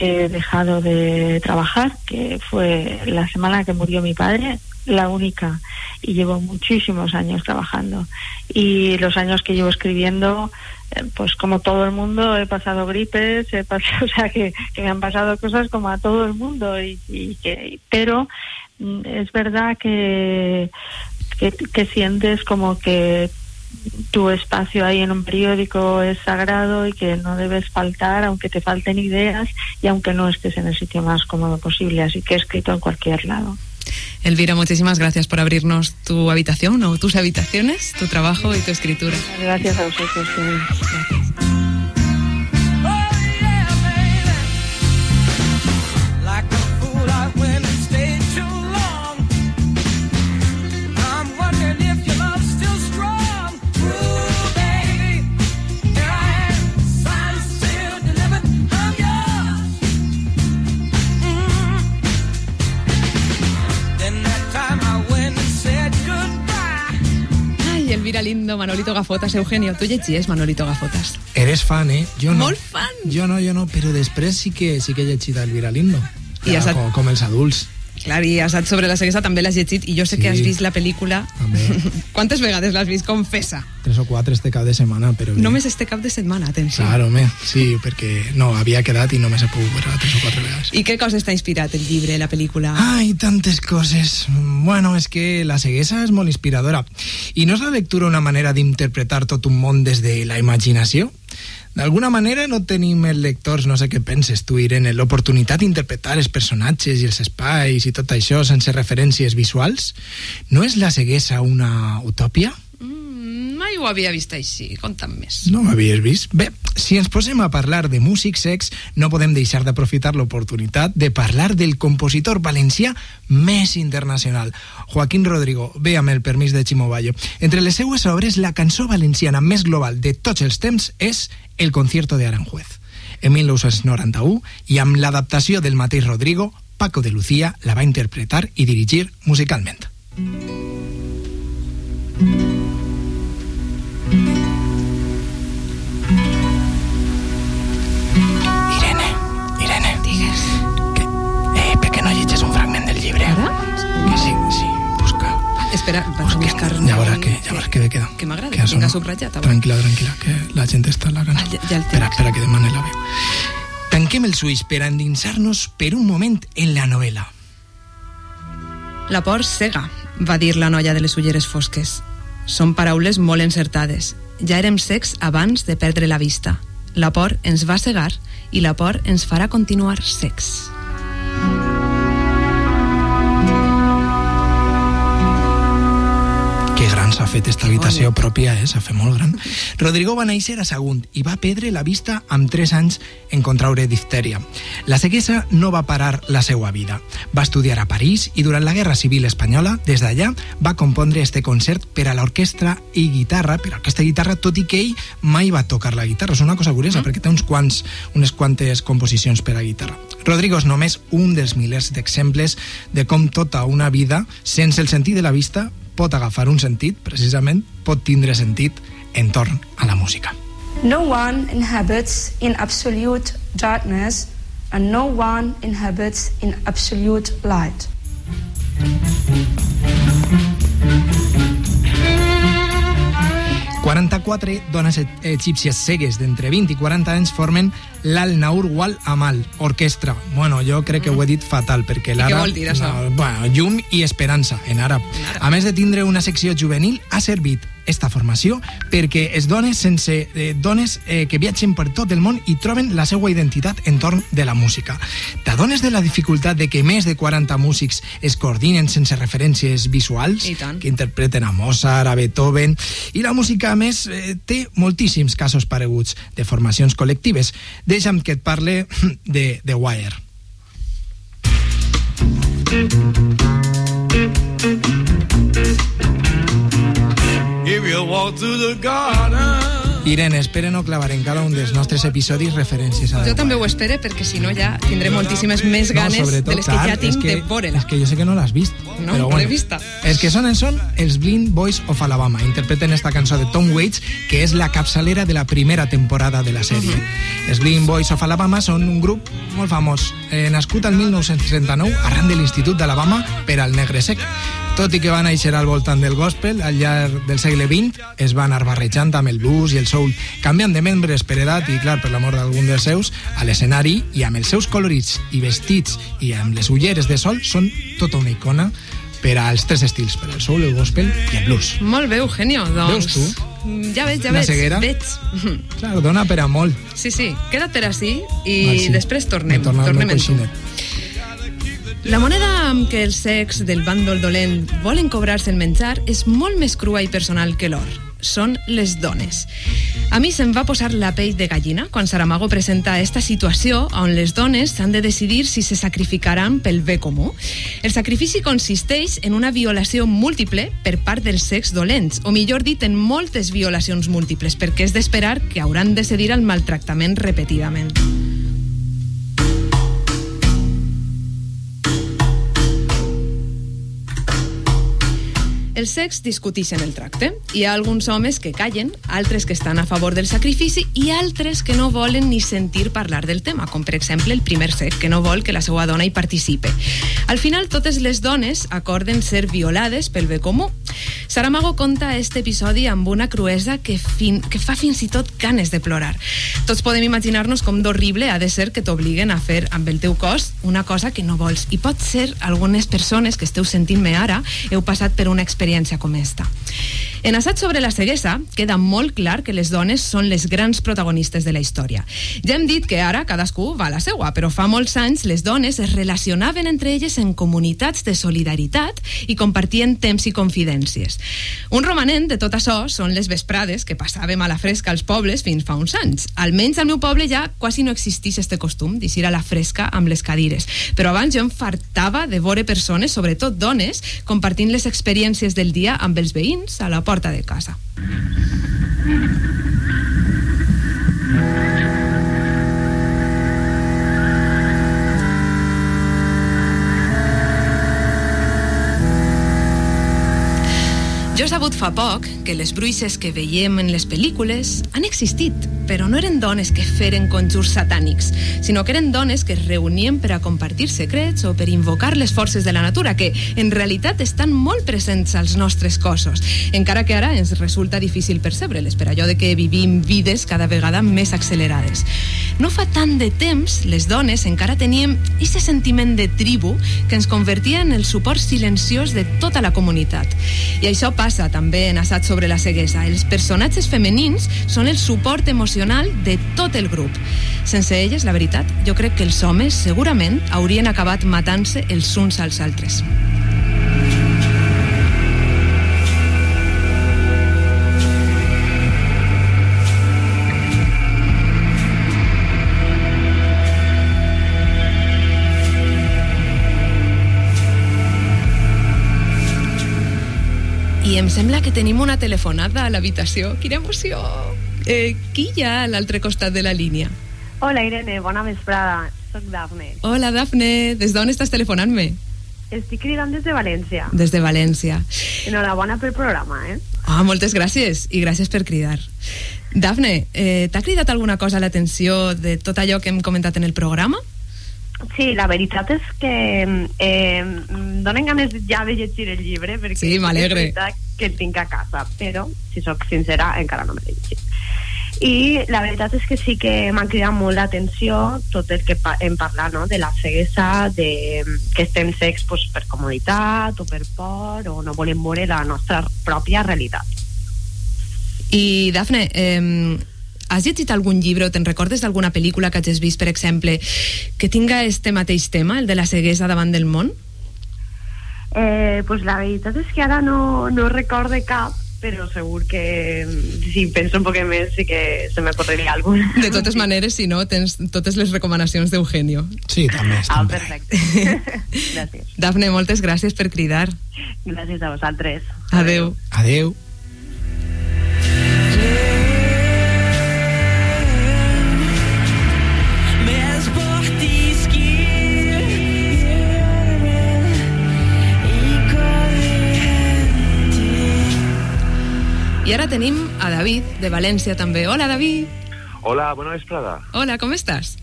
he dejado de trabajar, que fue la semana que murió mi padre, la única, y llevo muchísimos años trabajando. Y los años que llevo escribiendo, eh, pues como todo el mundo, he pasado gripes, he pasado, <laughs> o sea, que, me han pasado cosas como a todo el mundo, y, y que, pero mm, es verdad que, que, que sientes como que tu espacio ahí en un periódico es sagrado y que no debes faltar aunque te falten ideas y aunque no estés en el sitio más cómodo posible. Así que he escrito en cualquier lado. Elvira, muchísimas gracias por abrirnos tu habitación o tus habitaciones, tu trabajo y tu escritura. Gracias a vosotros. Like Elvira Lindo, Manolito Gafotas, Eugenio, tu llegies Manolito Gafotas. Eres fan, eh? Jo no. Molt fan. Jo no, jo no, però després sí que, sí que he llegit Elvira Lindo. I has- com, com els adults. Clar, i assaig sobre la ceguesa també l'has llegit i jo sé Sí. que has vist la pel·lícula. <laughs> Quantes vegades l'has vist? Confessa. Tres o quatre este cap de setmana, però... bé. Només este cap de setmana, atenció. Claro, home, sí, perquè no, havia quedat i només he pogut veure tres o quatre vegades. I què cosa està inspirat el llibre, la pel·lícula? Ai, tantes coses. Bueno, és que la ceguesa és molt inspiradora. I no és la lectura una manera d'interpretar tot un món des de la imaginació? D'alguna manera no tenim els lectors, no sé què penses tu, Irene, l'oportunitat d'interpretar els personatges i els espais i tot això sense referències visuals? No és la ceguesa una utòpia? Mm, mai ho havia vist així. Conta'm més. No m'havies vist? Bé, si ens posem a parlar de músic sex, no podem deixar d'aprofitar l'oportunitat de parlar del compositor valencià més internacional, Joaquín Rodrigo. Bé, amb el permís de Ximo Bayo. Entre les seues obres, la cançó valenciana més global de tots els temps és El concierto de Aranjuez. En 1991, i amb l'adaptació del mateix Rodrigo, Paco de Lucía la va interpretar i dirigir musicalment. Irene, Espera, vaig a buscar... Ja veuràs que, ja veuràs que bé queda. Que m'agrada, Que que sona. subratllat. Tranquil·la, tranquil·la, que la gent està a la cançó. Ah, ja- ja espera, tinc. espera, que demane la veu. Tanquem els ulls per endinsar-nos per un moment en la novel·la. La por cega, va dir la noia de les ulleres fosques. Són paraules molt encertades. Ja érem secs abans de perdre la vista. La por ens va cegar i la por ens farà continuar secs. Que gran s'ha fet esta habitació pròpia, eh? S'ha fet molt gran. Rodrigo va néixer a Sagunt i va perdre la vista amb 3 anys en contraure diftèria. La ceguesa no va parar la seva vida. Va estudiar a París i durant la Guerra Civil Espanyola, des d'allà, va compondre este concert per a l'orquestra i guitarra, per a orquestra i guitarra, tot i que ell mai va tocar la guitarra. És una cosa curiosa, perquè té uns quants, unes quantes composicions per a guitarra. Rodrigo és només un dels milers d'exemples de com tota una vida, sense el sentit de la vista, pot agafar un sentit, precisament, pot tindre sentit entorn a la música. No one inhabits in absolute darkness, and no one inhabits in absolute light. Mm. 44 dones egípcies cegues d'entre 20 i 40 anys formen l'Al Naur Wal Amal, orquestra. Bueno, jo crec que ho he dit fatal, perquè I què l'àrab... vol dir, això? No, bueno, llum i esperança, en àrab. A més de tindre una secció juvenil, ha servit esta formació perquè es dones sense eh, dones eh, que viatgen per tot el món i troben la seva identitat entorn de la música. T'adones de la dificultat de que més de 40 músics es coordinen sense referències visuals que interpreten a Mozart, a Beethoven i la música a més eh, té moltíssims casos pareguts de formacions col·lectives. Deixa'm que et parle de The Wire. If you walk through the garden. Irene, espera no clavar en cada un dels nostres episodis referències a Jo també ho espero perquè si no ja tindré moltíssimes més No, ganes sobretot, de les que clar, ja tinc que, de veure-la. És que jo sé que no l'has vist. No, però no l'he vista. Els que sonen són els Blind Boys of Alabama. Interpreten esta cançó de Tom Waits, que és la capçalera de la primera temporada de la sèrie. Els Blind Boys of Alabama són un grup molt famós, eh, nascut al 1939 arran de l'Institut d'Alabama per al Negre Sec. Tot i que va néixer al voltant del gospel, al llarg del segle XX es va anar barrejant amb el blues i el soul, canviant de membres per edat i, clar, per la mort d'algun dels seus, a l'escenari i amb els seus colorits i vestits i amb les ulleres de sol són tota una icona per als tres estils, per al soul, el gospel i el blues. Molt bé, Eugenio. Doncs... Veus tu? Mm, Ja veig, ja La veig. ceguera? Veig. Clar, dona per a molt. Sí, sí, queda't per ací i Ah, sí. després tornem. Me La moneda amb què els secs del bàndol dolent volen cobrar-se el menjar és molt més crua i personal que l'or. Són les dones. A mi se'm va posar la pell de gallina quan Saramago presenta esta situació on les dones s'han de decidir si se sacrificaran pel bé comú. El sacrifici consisteix en una violació múltiple per part dels secs dolents, o millor dit, en moltes violacions múltiples, perquè és d'esperar que hauran de cedir al maltractament repetidament. Els secs discuteixen el tracte. Hi ha alguns homes que callen, altres que estan a favor del sacrifici i altres que no volen ni sentir parlar del tema, com per exemple el primer sec, que no vol que la seva dona hi participe. Al final, totes les dones acorden ser violades pel bé comú. Saramago conta este episodi amb una cruesa que, fin, que fa fins i tot ganes de plorar. Tots podem imaginar-nos com d'horrible ha de ser que t'obliguen a fer amb el teu cos una cosa que no vols. I pot ser algunes persones que esteu sentint-me ara heu passat per una experiència com esta. En Assaig sobre la ceguesa queda molt clar que les dones són les grans protagonistes de la història. Ja hem dit que ara cadascú va a la seua, però fa molts anys les dones es relacionaven entre elles en comunitats de solidaritat i compartien temps i confidències. Un romanent de tot això són les vesprades que passàvem a la fresca als pobles fins fa uns anys. Almenys al meu poble ja quasi no existeix este costum d'eixir a la fresca amb les cadires. Però abans jo em fartava de veure persones, sobretot dones, compartint les experiències del dia amb els veïns a la porta de casa. Jo he sabut fa poc que les bruixes que veiem en les pel·lícules han existit, però no eren dones que feren conjurs satànics, sinó que eren dones que es reunien per a compartir secrets o per invocar les forces de la natura, que en realitat estan molt presents als nostres cossos, encara que ara ens resulta difícil percebre-les per allò de que vivim vides cada vegada més accelerades. No fa tant de temps, les dones encara teníem aquest sentiment de tribu que ens convertia en el suport silenciós de tota la comunitat. I això passa també en Assaig sobre la ceguesa. Els personatges femenins són el suport emocional de tot el grup. Sense elles, la veritat, jo crec que els homes segurament haurien acabat matant-se els uns als altres. I em sembla que tenim una telefonada a l'habitació. Quina emoció! Eh, qui hi ha a l'altre costat de la línia? Hola Irene, bona vesprada. Soc Dafne. Hola, Dafne. Des d'on estàs telefonant-me? Estic cridant des de València. Des de València. Enhorabona pel programa, eh? Ah, moltes gràcies. I gràcies per cridar. Dafne, eh, t'ha cridat alguna cosa a l'atenció de tot allò que hem comentat en el programa? Sí, la veritat és que eh, donen ganes ja de llegir el llibre perquè Sí, és veritat que el tinc a casa, però, si sóc sincera, encara no me l'he llegit. I la veritat és que sí que m'ha cridat molt l'atenció tot el que pa em parla no? de la ceguesa, de que estem secs pues, per comoditat o per por o no volem veure la nostra pròpia realitat. I, Dafne, eh, has llegit algun llibre o te'n recordes d'alguna pel·lícula que hagis vist, per exemple, que tinga este mateix tema, el de la ceguesa davant del món? Eh, pues la veritat és que ara no, no recorde cap, però segur que si penso un poc més sí que se me correria algun. De totes maneres, si no, tens totes les recomanacions d'Eugenio. Sí, també. Ah, perfecte. <laughs> gràcies. Dafne, moltes gràcies per cridar. Gràcies a vosaltres. Adeu. Adeu. Més I ara tenim a David, de València també. Hola, David. Hola, bona vesprada. Hola, com estàs?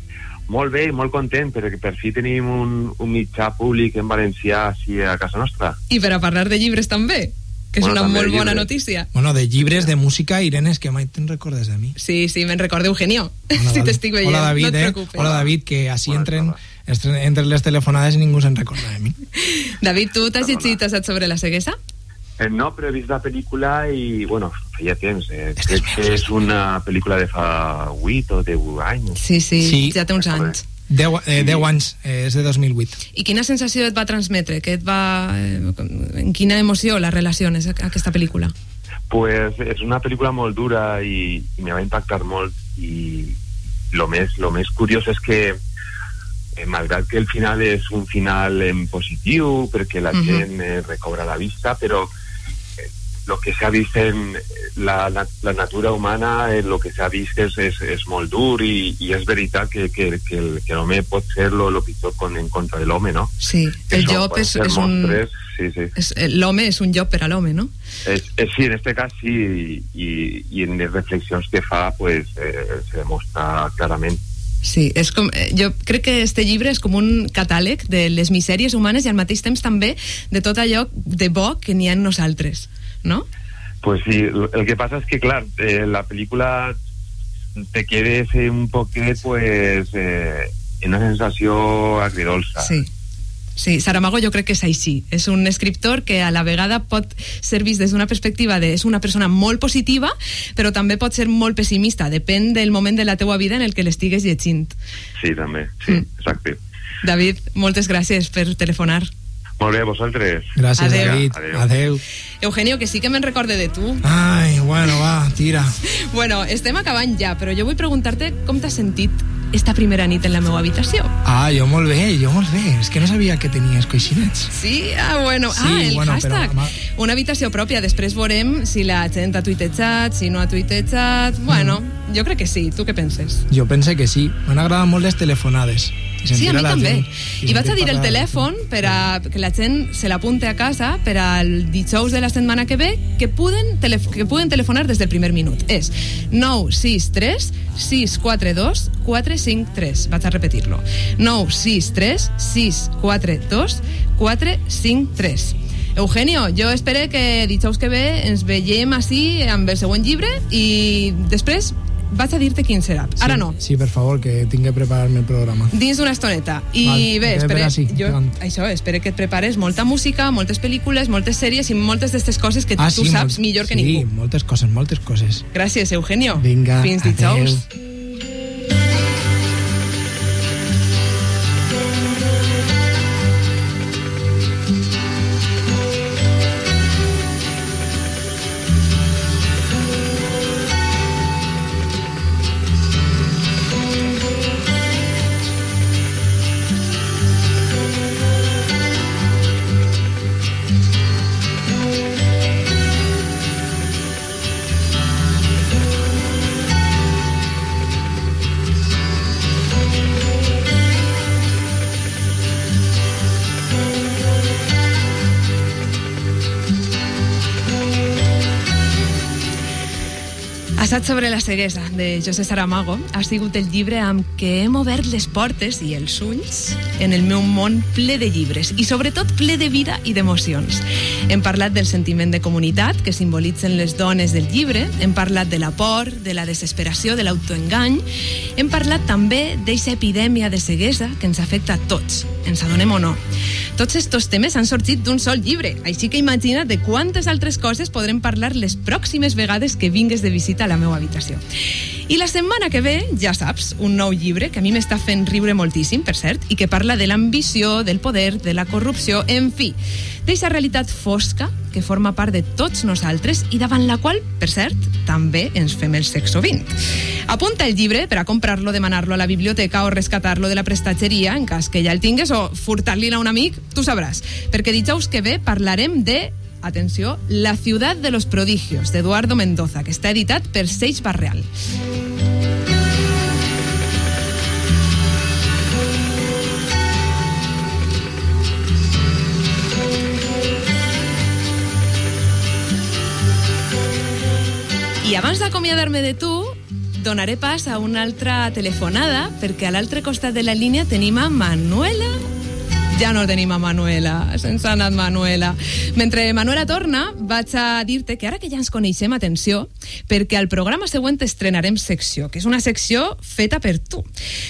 Molt bé i molt content perquè per fi tenim un, un mitjà públic en valencià així a casa nostra. I per a parlar de llibres també, que és Bueno, una també molt bona notícia. Bueno, de llibres, de música, Irene, és que mai te'n recordes de mi. Sí, sí, me'n recordo Eugenio. <laughs> Hola, si t'estic veient, Hola, David, no et eh? preocupes. Hola, David, que així entren, entren les telefonades i ningú se'n recorda de mi. David, tu t'has llegit Assaig sobre la ceguesa? Eh, no, però he vist la pel·lícula i, bueno, feia temps. Eh. Crec que és una pel·lícula de fa 8 o 10 anys. Sí, sí, Sí. ja té uns anys. 10, eh, 10 anys, eh, és de 2008. I quina sensació et va transmetre? Que et va... Eh, en quina emoció la relaciones a aquesta pel·lícula? Pues és una pel·lícula molt dura i, i me va impactar molt i lo més, lo més curiós és que eh, malgrat que el final és un final en positiu perquè la Mhm. gent eh, recobra la vista però lo que s'ha vist en la, la, la natura humana eh, lo que s'ha vist és, és, és molt dur i, i és veritat que, que, que, el, que l'home pot ser lo, lo pitjor con, en contra de l'home no? Sí, Que el llop poden és, és un... monstres, sí, sí. És, eh, l'home és un llop per a l'home, no? Es, es- sí, en este cas sí, i, i, i en les reflexions que fa pues, eh, se demostra clarament. Sí, és com, eh, jo crec que este llibre és com un catàleg de les misèries humanes i al mateix temps també de tot allò de bo que n'hi ha en nosaltres, no? Pues sí, el que pasa es que, clar, eh, la película te quedes un poquet pues, eh, en una sensació agridolça. Sí. Sí, Saramago jo crec que és així. És un escriptor que a la vegada pot ser vist des d'una perspectiva de és una persona molt positiva, però també pot ser molt pessimista. Depèn del moment de la teua vida en el que l'estigues llegint. Sí, també, sí, Mm. exacte. David, moltes gràcies per telefonar. Molt bé, vosaltres. Gràcies, Adeu. David. Adeu. Adeu. Eugenio, que sí que me'n recorde de tu. Ai, bueno, va, tira. <laughs> Bueno, estem acabant ja, però jo vull preguntar-te com t'has sentit esta primera nit en la meva habitació. Ah, jo molt bé, jo molt bé. És que no sabia que tenies coixinets. Sí? Ah, bueno. Sí, ah, el bueno, hashtag. però, Una habitació pròpia. Després veurem si la gent ha tuitejat, si no ha tuitejat... Bueno, Mm. jo crec que sí. Tu què penses? Jo pense que sí. M'han agradat molt les telefonades. I Sí, a mi també. gent, I vaig a dir el telèfon per a que la gent se l'apunte a casa per al dijous de la setmana que ve que puden, telef que puden telefonar des del primer minut. És 963 642 453. Vaig a repetir-lo. 963 642 453. Eugenio, jo espero que dijous que ve ens veiem així amb el següent llibre i després vaig a dir-te quin serà. Ara sí, no, Sí, per favor, que tinc que preparar-me el programa. dins d'una estoneta. I Val, bé, espere, així, jo, això, espero que et prepares molta música, moltes pel·lícules, moltes sèries i moltes d'aquestes coses que tu saps molt- millor que Ah, sí, ningú. moltes coses, moltes coses. Gràcies, Eugenio. Vinga, Fins adeu. dijous. Assaig sobre la ceguesa, de José Saramago, ha sigut el llibre amb què hem obert les portes i els ulls en el meu món ple de llibres i sobretot ple de vida i d'emocions. Hem parlat del sentiment de comunitat que simbolitzen les dones del llibre, hem parlat de la por, de la desesperació, de l'autoengany, hem parlat també d'eixa epidèmia de ceguesa que ens afecta a tots, ens adonem o no. Tots estos temes han sorgit d'un sol llibre, així que imagina't de quantes altres coses podrem parlar les pròximes vegades que vingues de visita a la meva habitació. I la setmana que ve, ja saps, un nou llibre que a mi m'està fent riure moltíssim, per cert, i que parla de l'ambició, del poder, de la corrupció, en fi, d'eixa realitat fosca que forma part de tots nosaltres i davant la qual, per cert, també ens fem el sexo 20. Apunta el llibre per a comprar-lo, demanar-lo a la biblioteca o rescatar-lo de la prestatgeria en cas que ja el tingues o furtar-li a un amic, tu sabràs. Perquè dijous que ve parlarem de atenció, La ciudad de los prodigios, d'Eduardo Mendoza, que està editat per Seix Barreal. I abans d'acomiadar-me de tu, donaré pas a una altra telefonada, perquè a l'altre costat de la línia tenim a Manuela. Ja no tenim a Manuela, se'ns ha anat Manuela. Mentre Manuela torna, vaig a dir-te que ara que ja ens coneixem, atenció, perquè al programa següent estrenarem secció, que és una secció feta per tu.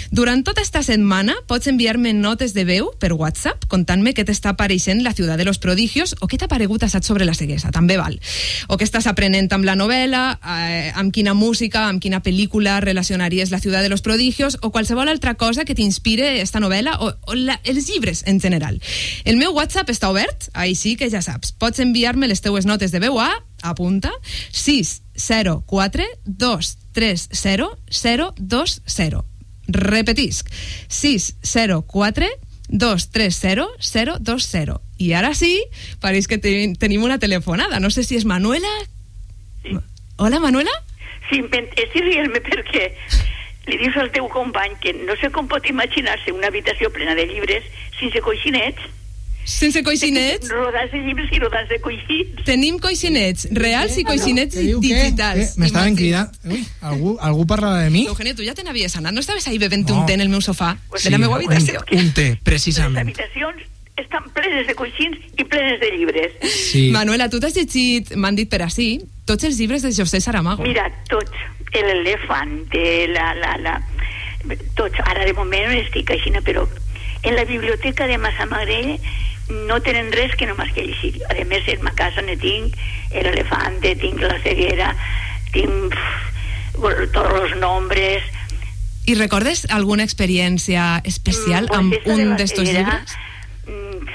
Durant tota esta setmana pots enviar-me notes de veu per WhatsApp contant-me què t'està apareixent la ciutat de los prodigios o què t'ha paregut assaig sobre la ceguesa, també val. O què estàs aprenent amb la novel·la, eh, amb quina música, amb quina pel·lícula relacionaries la ciutat de los prodigios o qualsevol altra cosa que t'inspire esta novel·la o, o la, els llibres en general. El meu WhatsApp està obert, així que ja saps, pots enviar-me les teues notes de veu a, apunta, 604 230 020. Repetisc, 604 230 020. I ara sí, pareix que ten tenim una telefonada. No sé si és Manuela... Hola, Manuela? Sí, men- estic rient-me perquè li dius al teu company que no sé com pot imaginar-se una habitació plena de llibres sense coixinets. Sense coixinets? Rodats de llibres i rodats de coixins. Tenim coixinets reals i coixinets digitals. Eh, M'estaven cridant. Ui, algú, algú parlava de mi? Eugenio, tu ja te n'havies anat. No estaves ahí bevent un té en el meu sofà de la Sí, meva habitació? Un, un té, Les precisament. habitacions estan plenes de coixins i plenes de llibres. Sí. Manuela, tu t'has llegit, m'han dit per així, tots els llibres de José Saramago. Mira, tots, l'elefant, la, la, la... Tots, ara de moment no estic així, però En la biblioteca de Massamagrell no tenen res que només que llegir. A més, en ma casa ne tinc l'elefante, tinc la ceguera, tinc pff, tots els nombres... I recordes alguna experiència especial Mm, amb de un la d'estos ceguera, llibres? mm,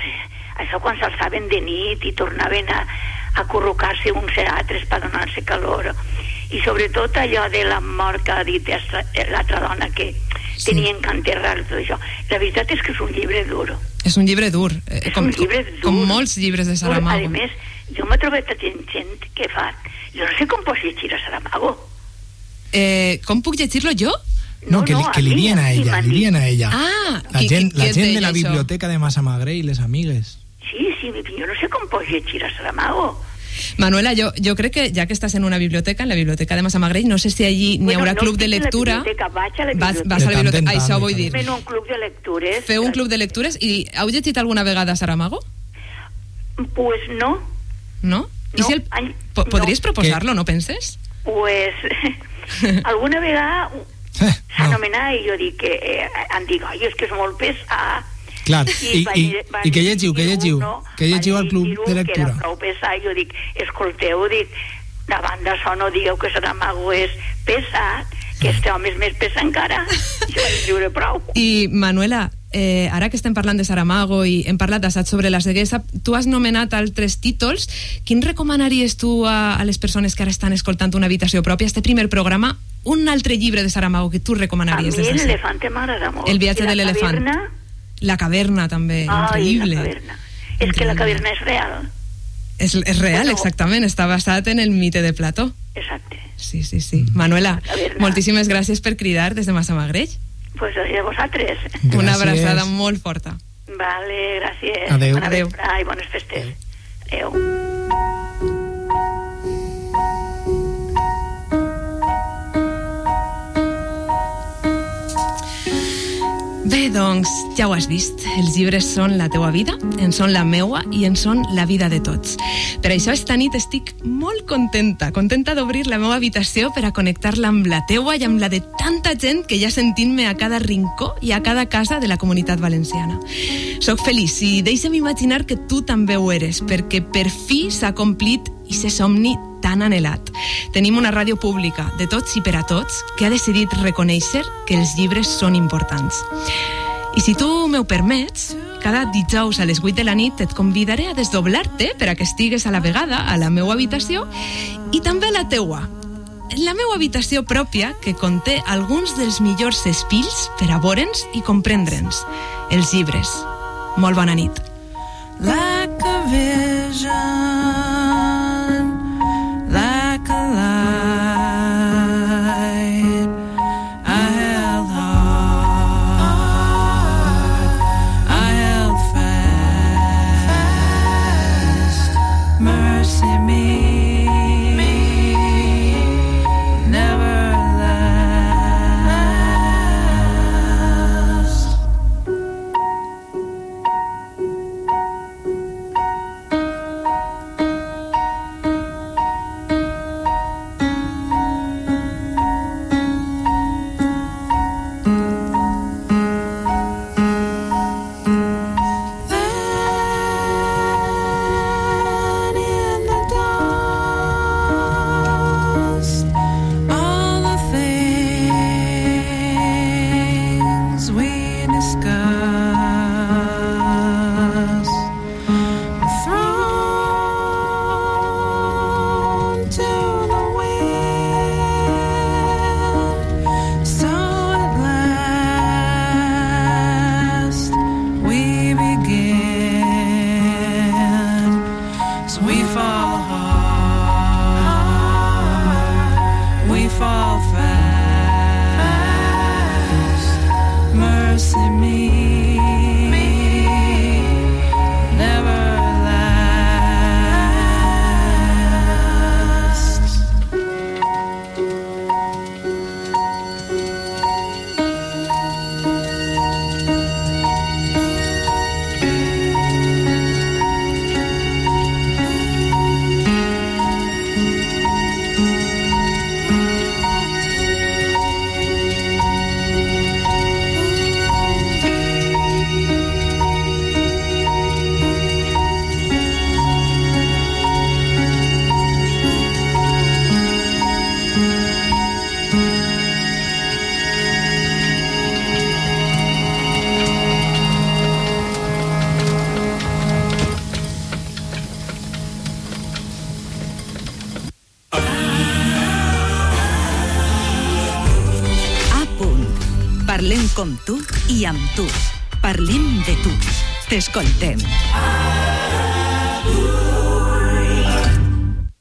això quan s'alçaven de nit i tornaven a, a corrucar-se uns a altres per donar-se calor i sobretot allò de la mort que ha dit l'altra dona que Sí. tenien que enterrar tot això la veritat és que és un llibre dur És un llibre dur, eh, com, un llibre com, com molts llibres de a Saramago. més jo m'he trobat gent, gent que fa jo no sé com pots llegir a Saramago Eh, com puc llegir-lo jo? No, que, li, que li dien a ella, li dien a ella. Ah, la qui- gent, qui- la gent de la això? biblioteca de Massamagrell i les amigues. sí, sí, jo no sé com pots llegir a Saramago Manuela, jo, jo crec que ja que estàs en una biblioteca, en la biblioteca de Massamagrell, no sé si allí n'hi Bueno, haurà no club de la lectura. biblioteca, vaig a la Vas, biblioteca. vas a la biblioteca, tant, això vull dir. Fent un club de lectures Feu un club de lectures i heu llegit alguna vegada a Saramago? pues no No? I No, si el, po- podries no. proposar-lo, no penses? pues <laughs> alguna vegada Eh, s'anomenava i jo dic que eh, em dic, ai, és que és molt pesat Clar, i, i, va i què llegiu, què llegiu? no? Què llegiu al club de que lectura? era prou pesat, jo dic, escolteu, dic, davant d'això no digueu que Saramago és pesat, que este home és més pesat encara. Jo vaig escriure prou. I, Manuela, eh, ara que estem parlant de Saramago i hem parlat d'assaig sobre la ceguesa, tu has nomenat altres títols. Quin recomanaries tu a, a les persones que ara estan escoltant una habitació pròpia, este primer programa, un altre llibre de Saramago que tu A recomanaries? mi de sempre? l'elefante m'agrada molt. El viatge I de l'elefant. La caverna, també, Ai, increïble. la caverna. És que la caverna és real. És, és real, exactament, està basat en el mite de Plató. Exacte. Sí, sí, sí. Manuela, caverna. moltíssimes gràcies per cridar des de Massamagrell. Pues a vosaltres. Una Gràcies. abraçada molt forta. Vale, gràcies. Bona Adeu. vesprada i bones festes. Adeu. Bé, doncs, ja ho has vist. Els llibres són la teua vida, en són la meua i en són la vida de tots. Per això esta nit estic molt contenta, contenta d'obrir la meva habitació per a connectar-la amb la teua i amb la de tanta gent que ja sentint-me a cada rincó i a cada casa de la comunitat valenciana. Soc feliç i deixa'm imaginar que tu també ho eres, perquè per fi s'ha complit i se somni tan anhelat. Tenim una ràdio pública, de tots i per a tots, que ha decidit reconèixer que els llibres són importants. I si tu m'ho permets, cada dijous a les 8 de la nit et convidaré a desdoblar-te per a que estigues a la vegada a la meva habitació i també a la teua. La meva habitació pròpia, que conté alguns dels millors espills per a veure'ns i comprendre'ns. Els llibres. Molt bona nit. like a vision, Parlem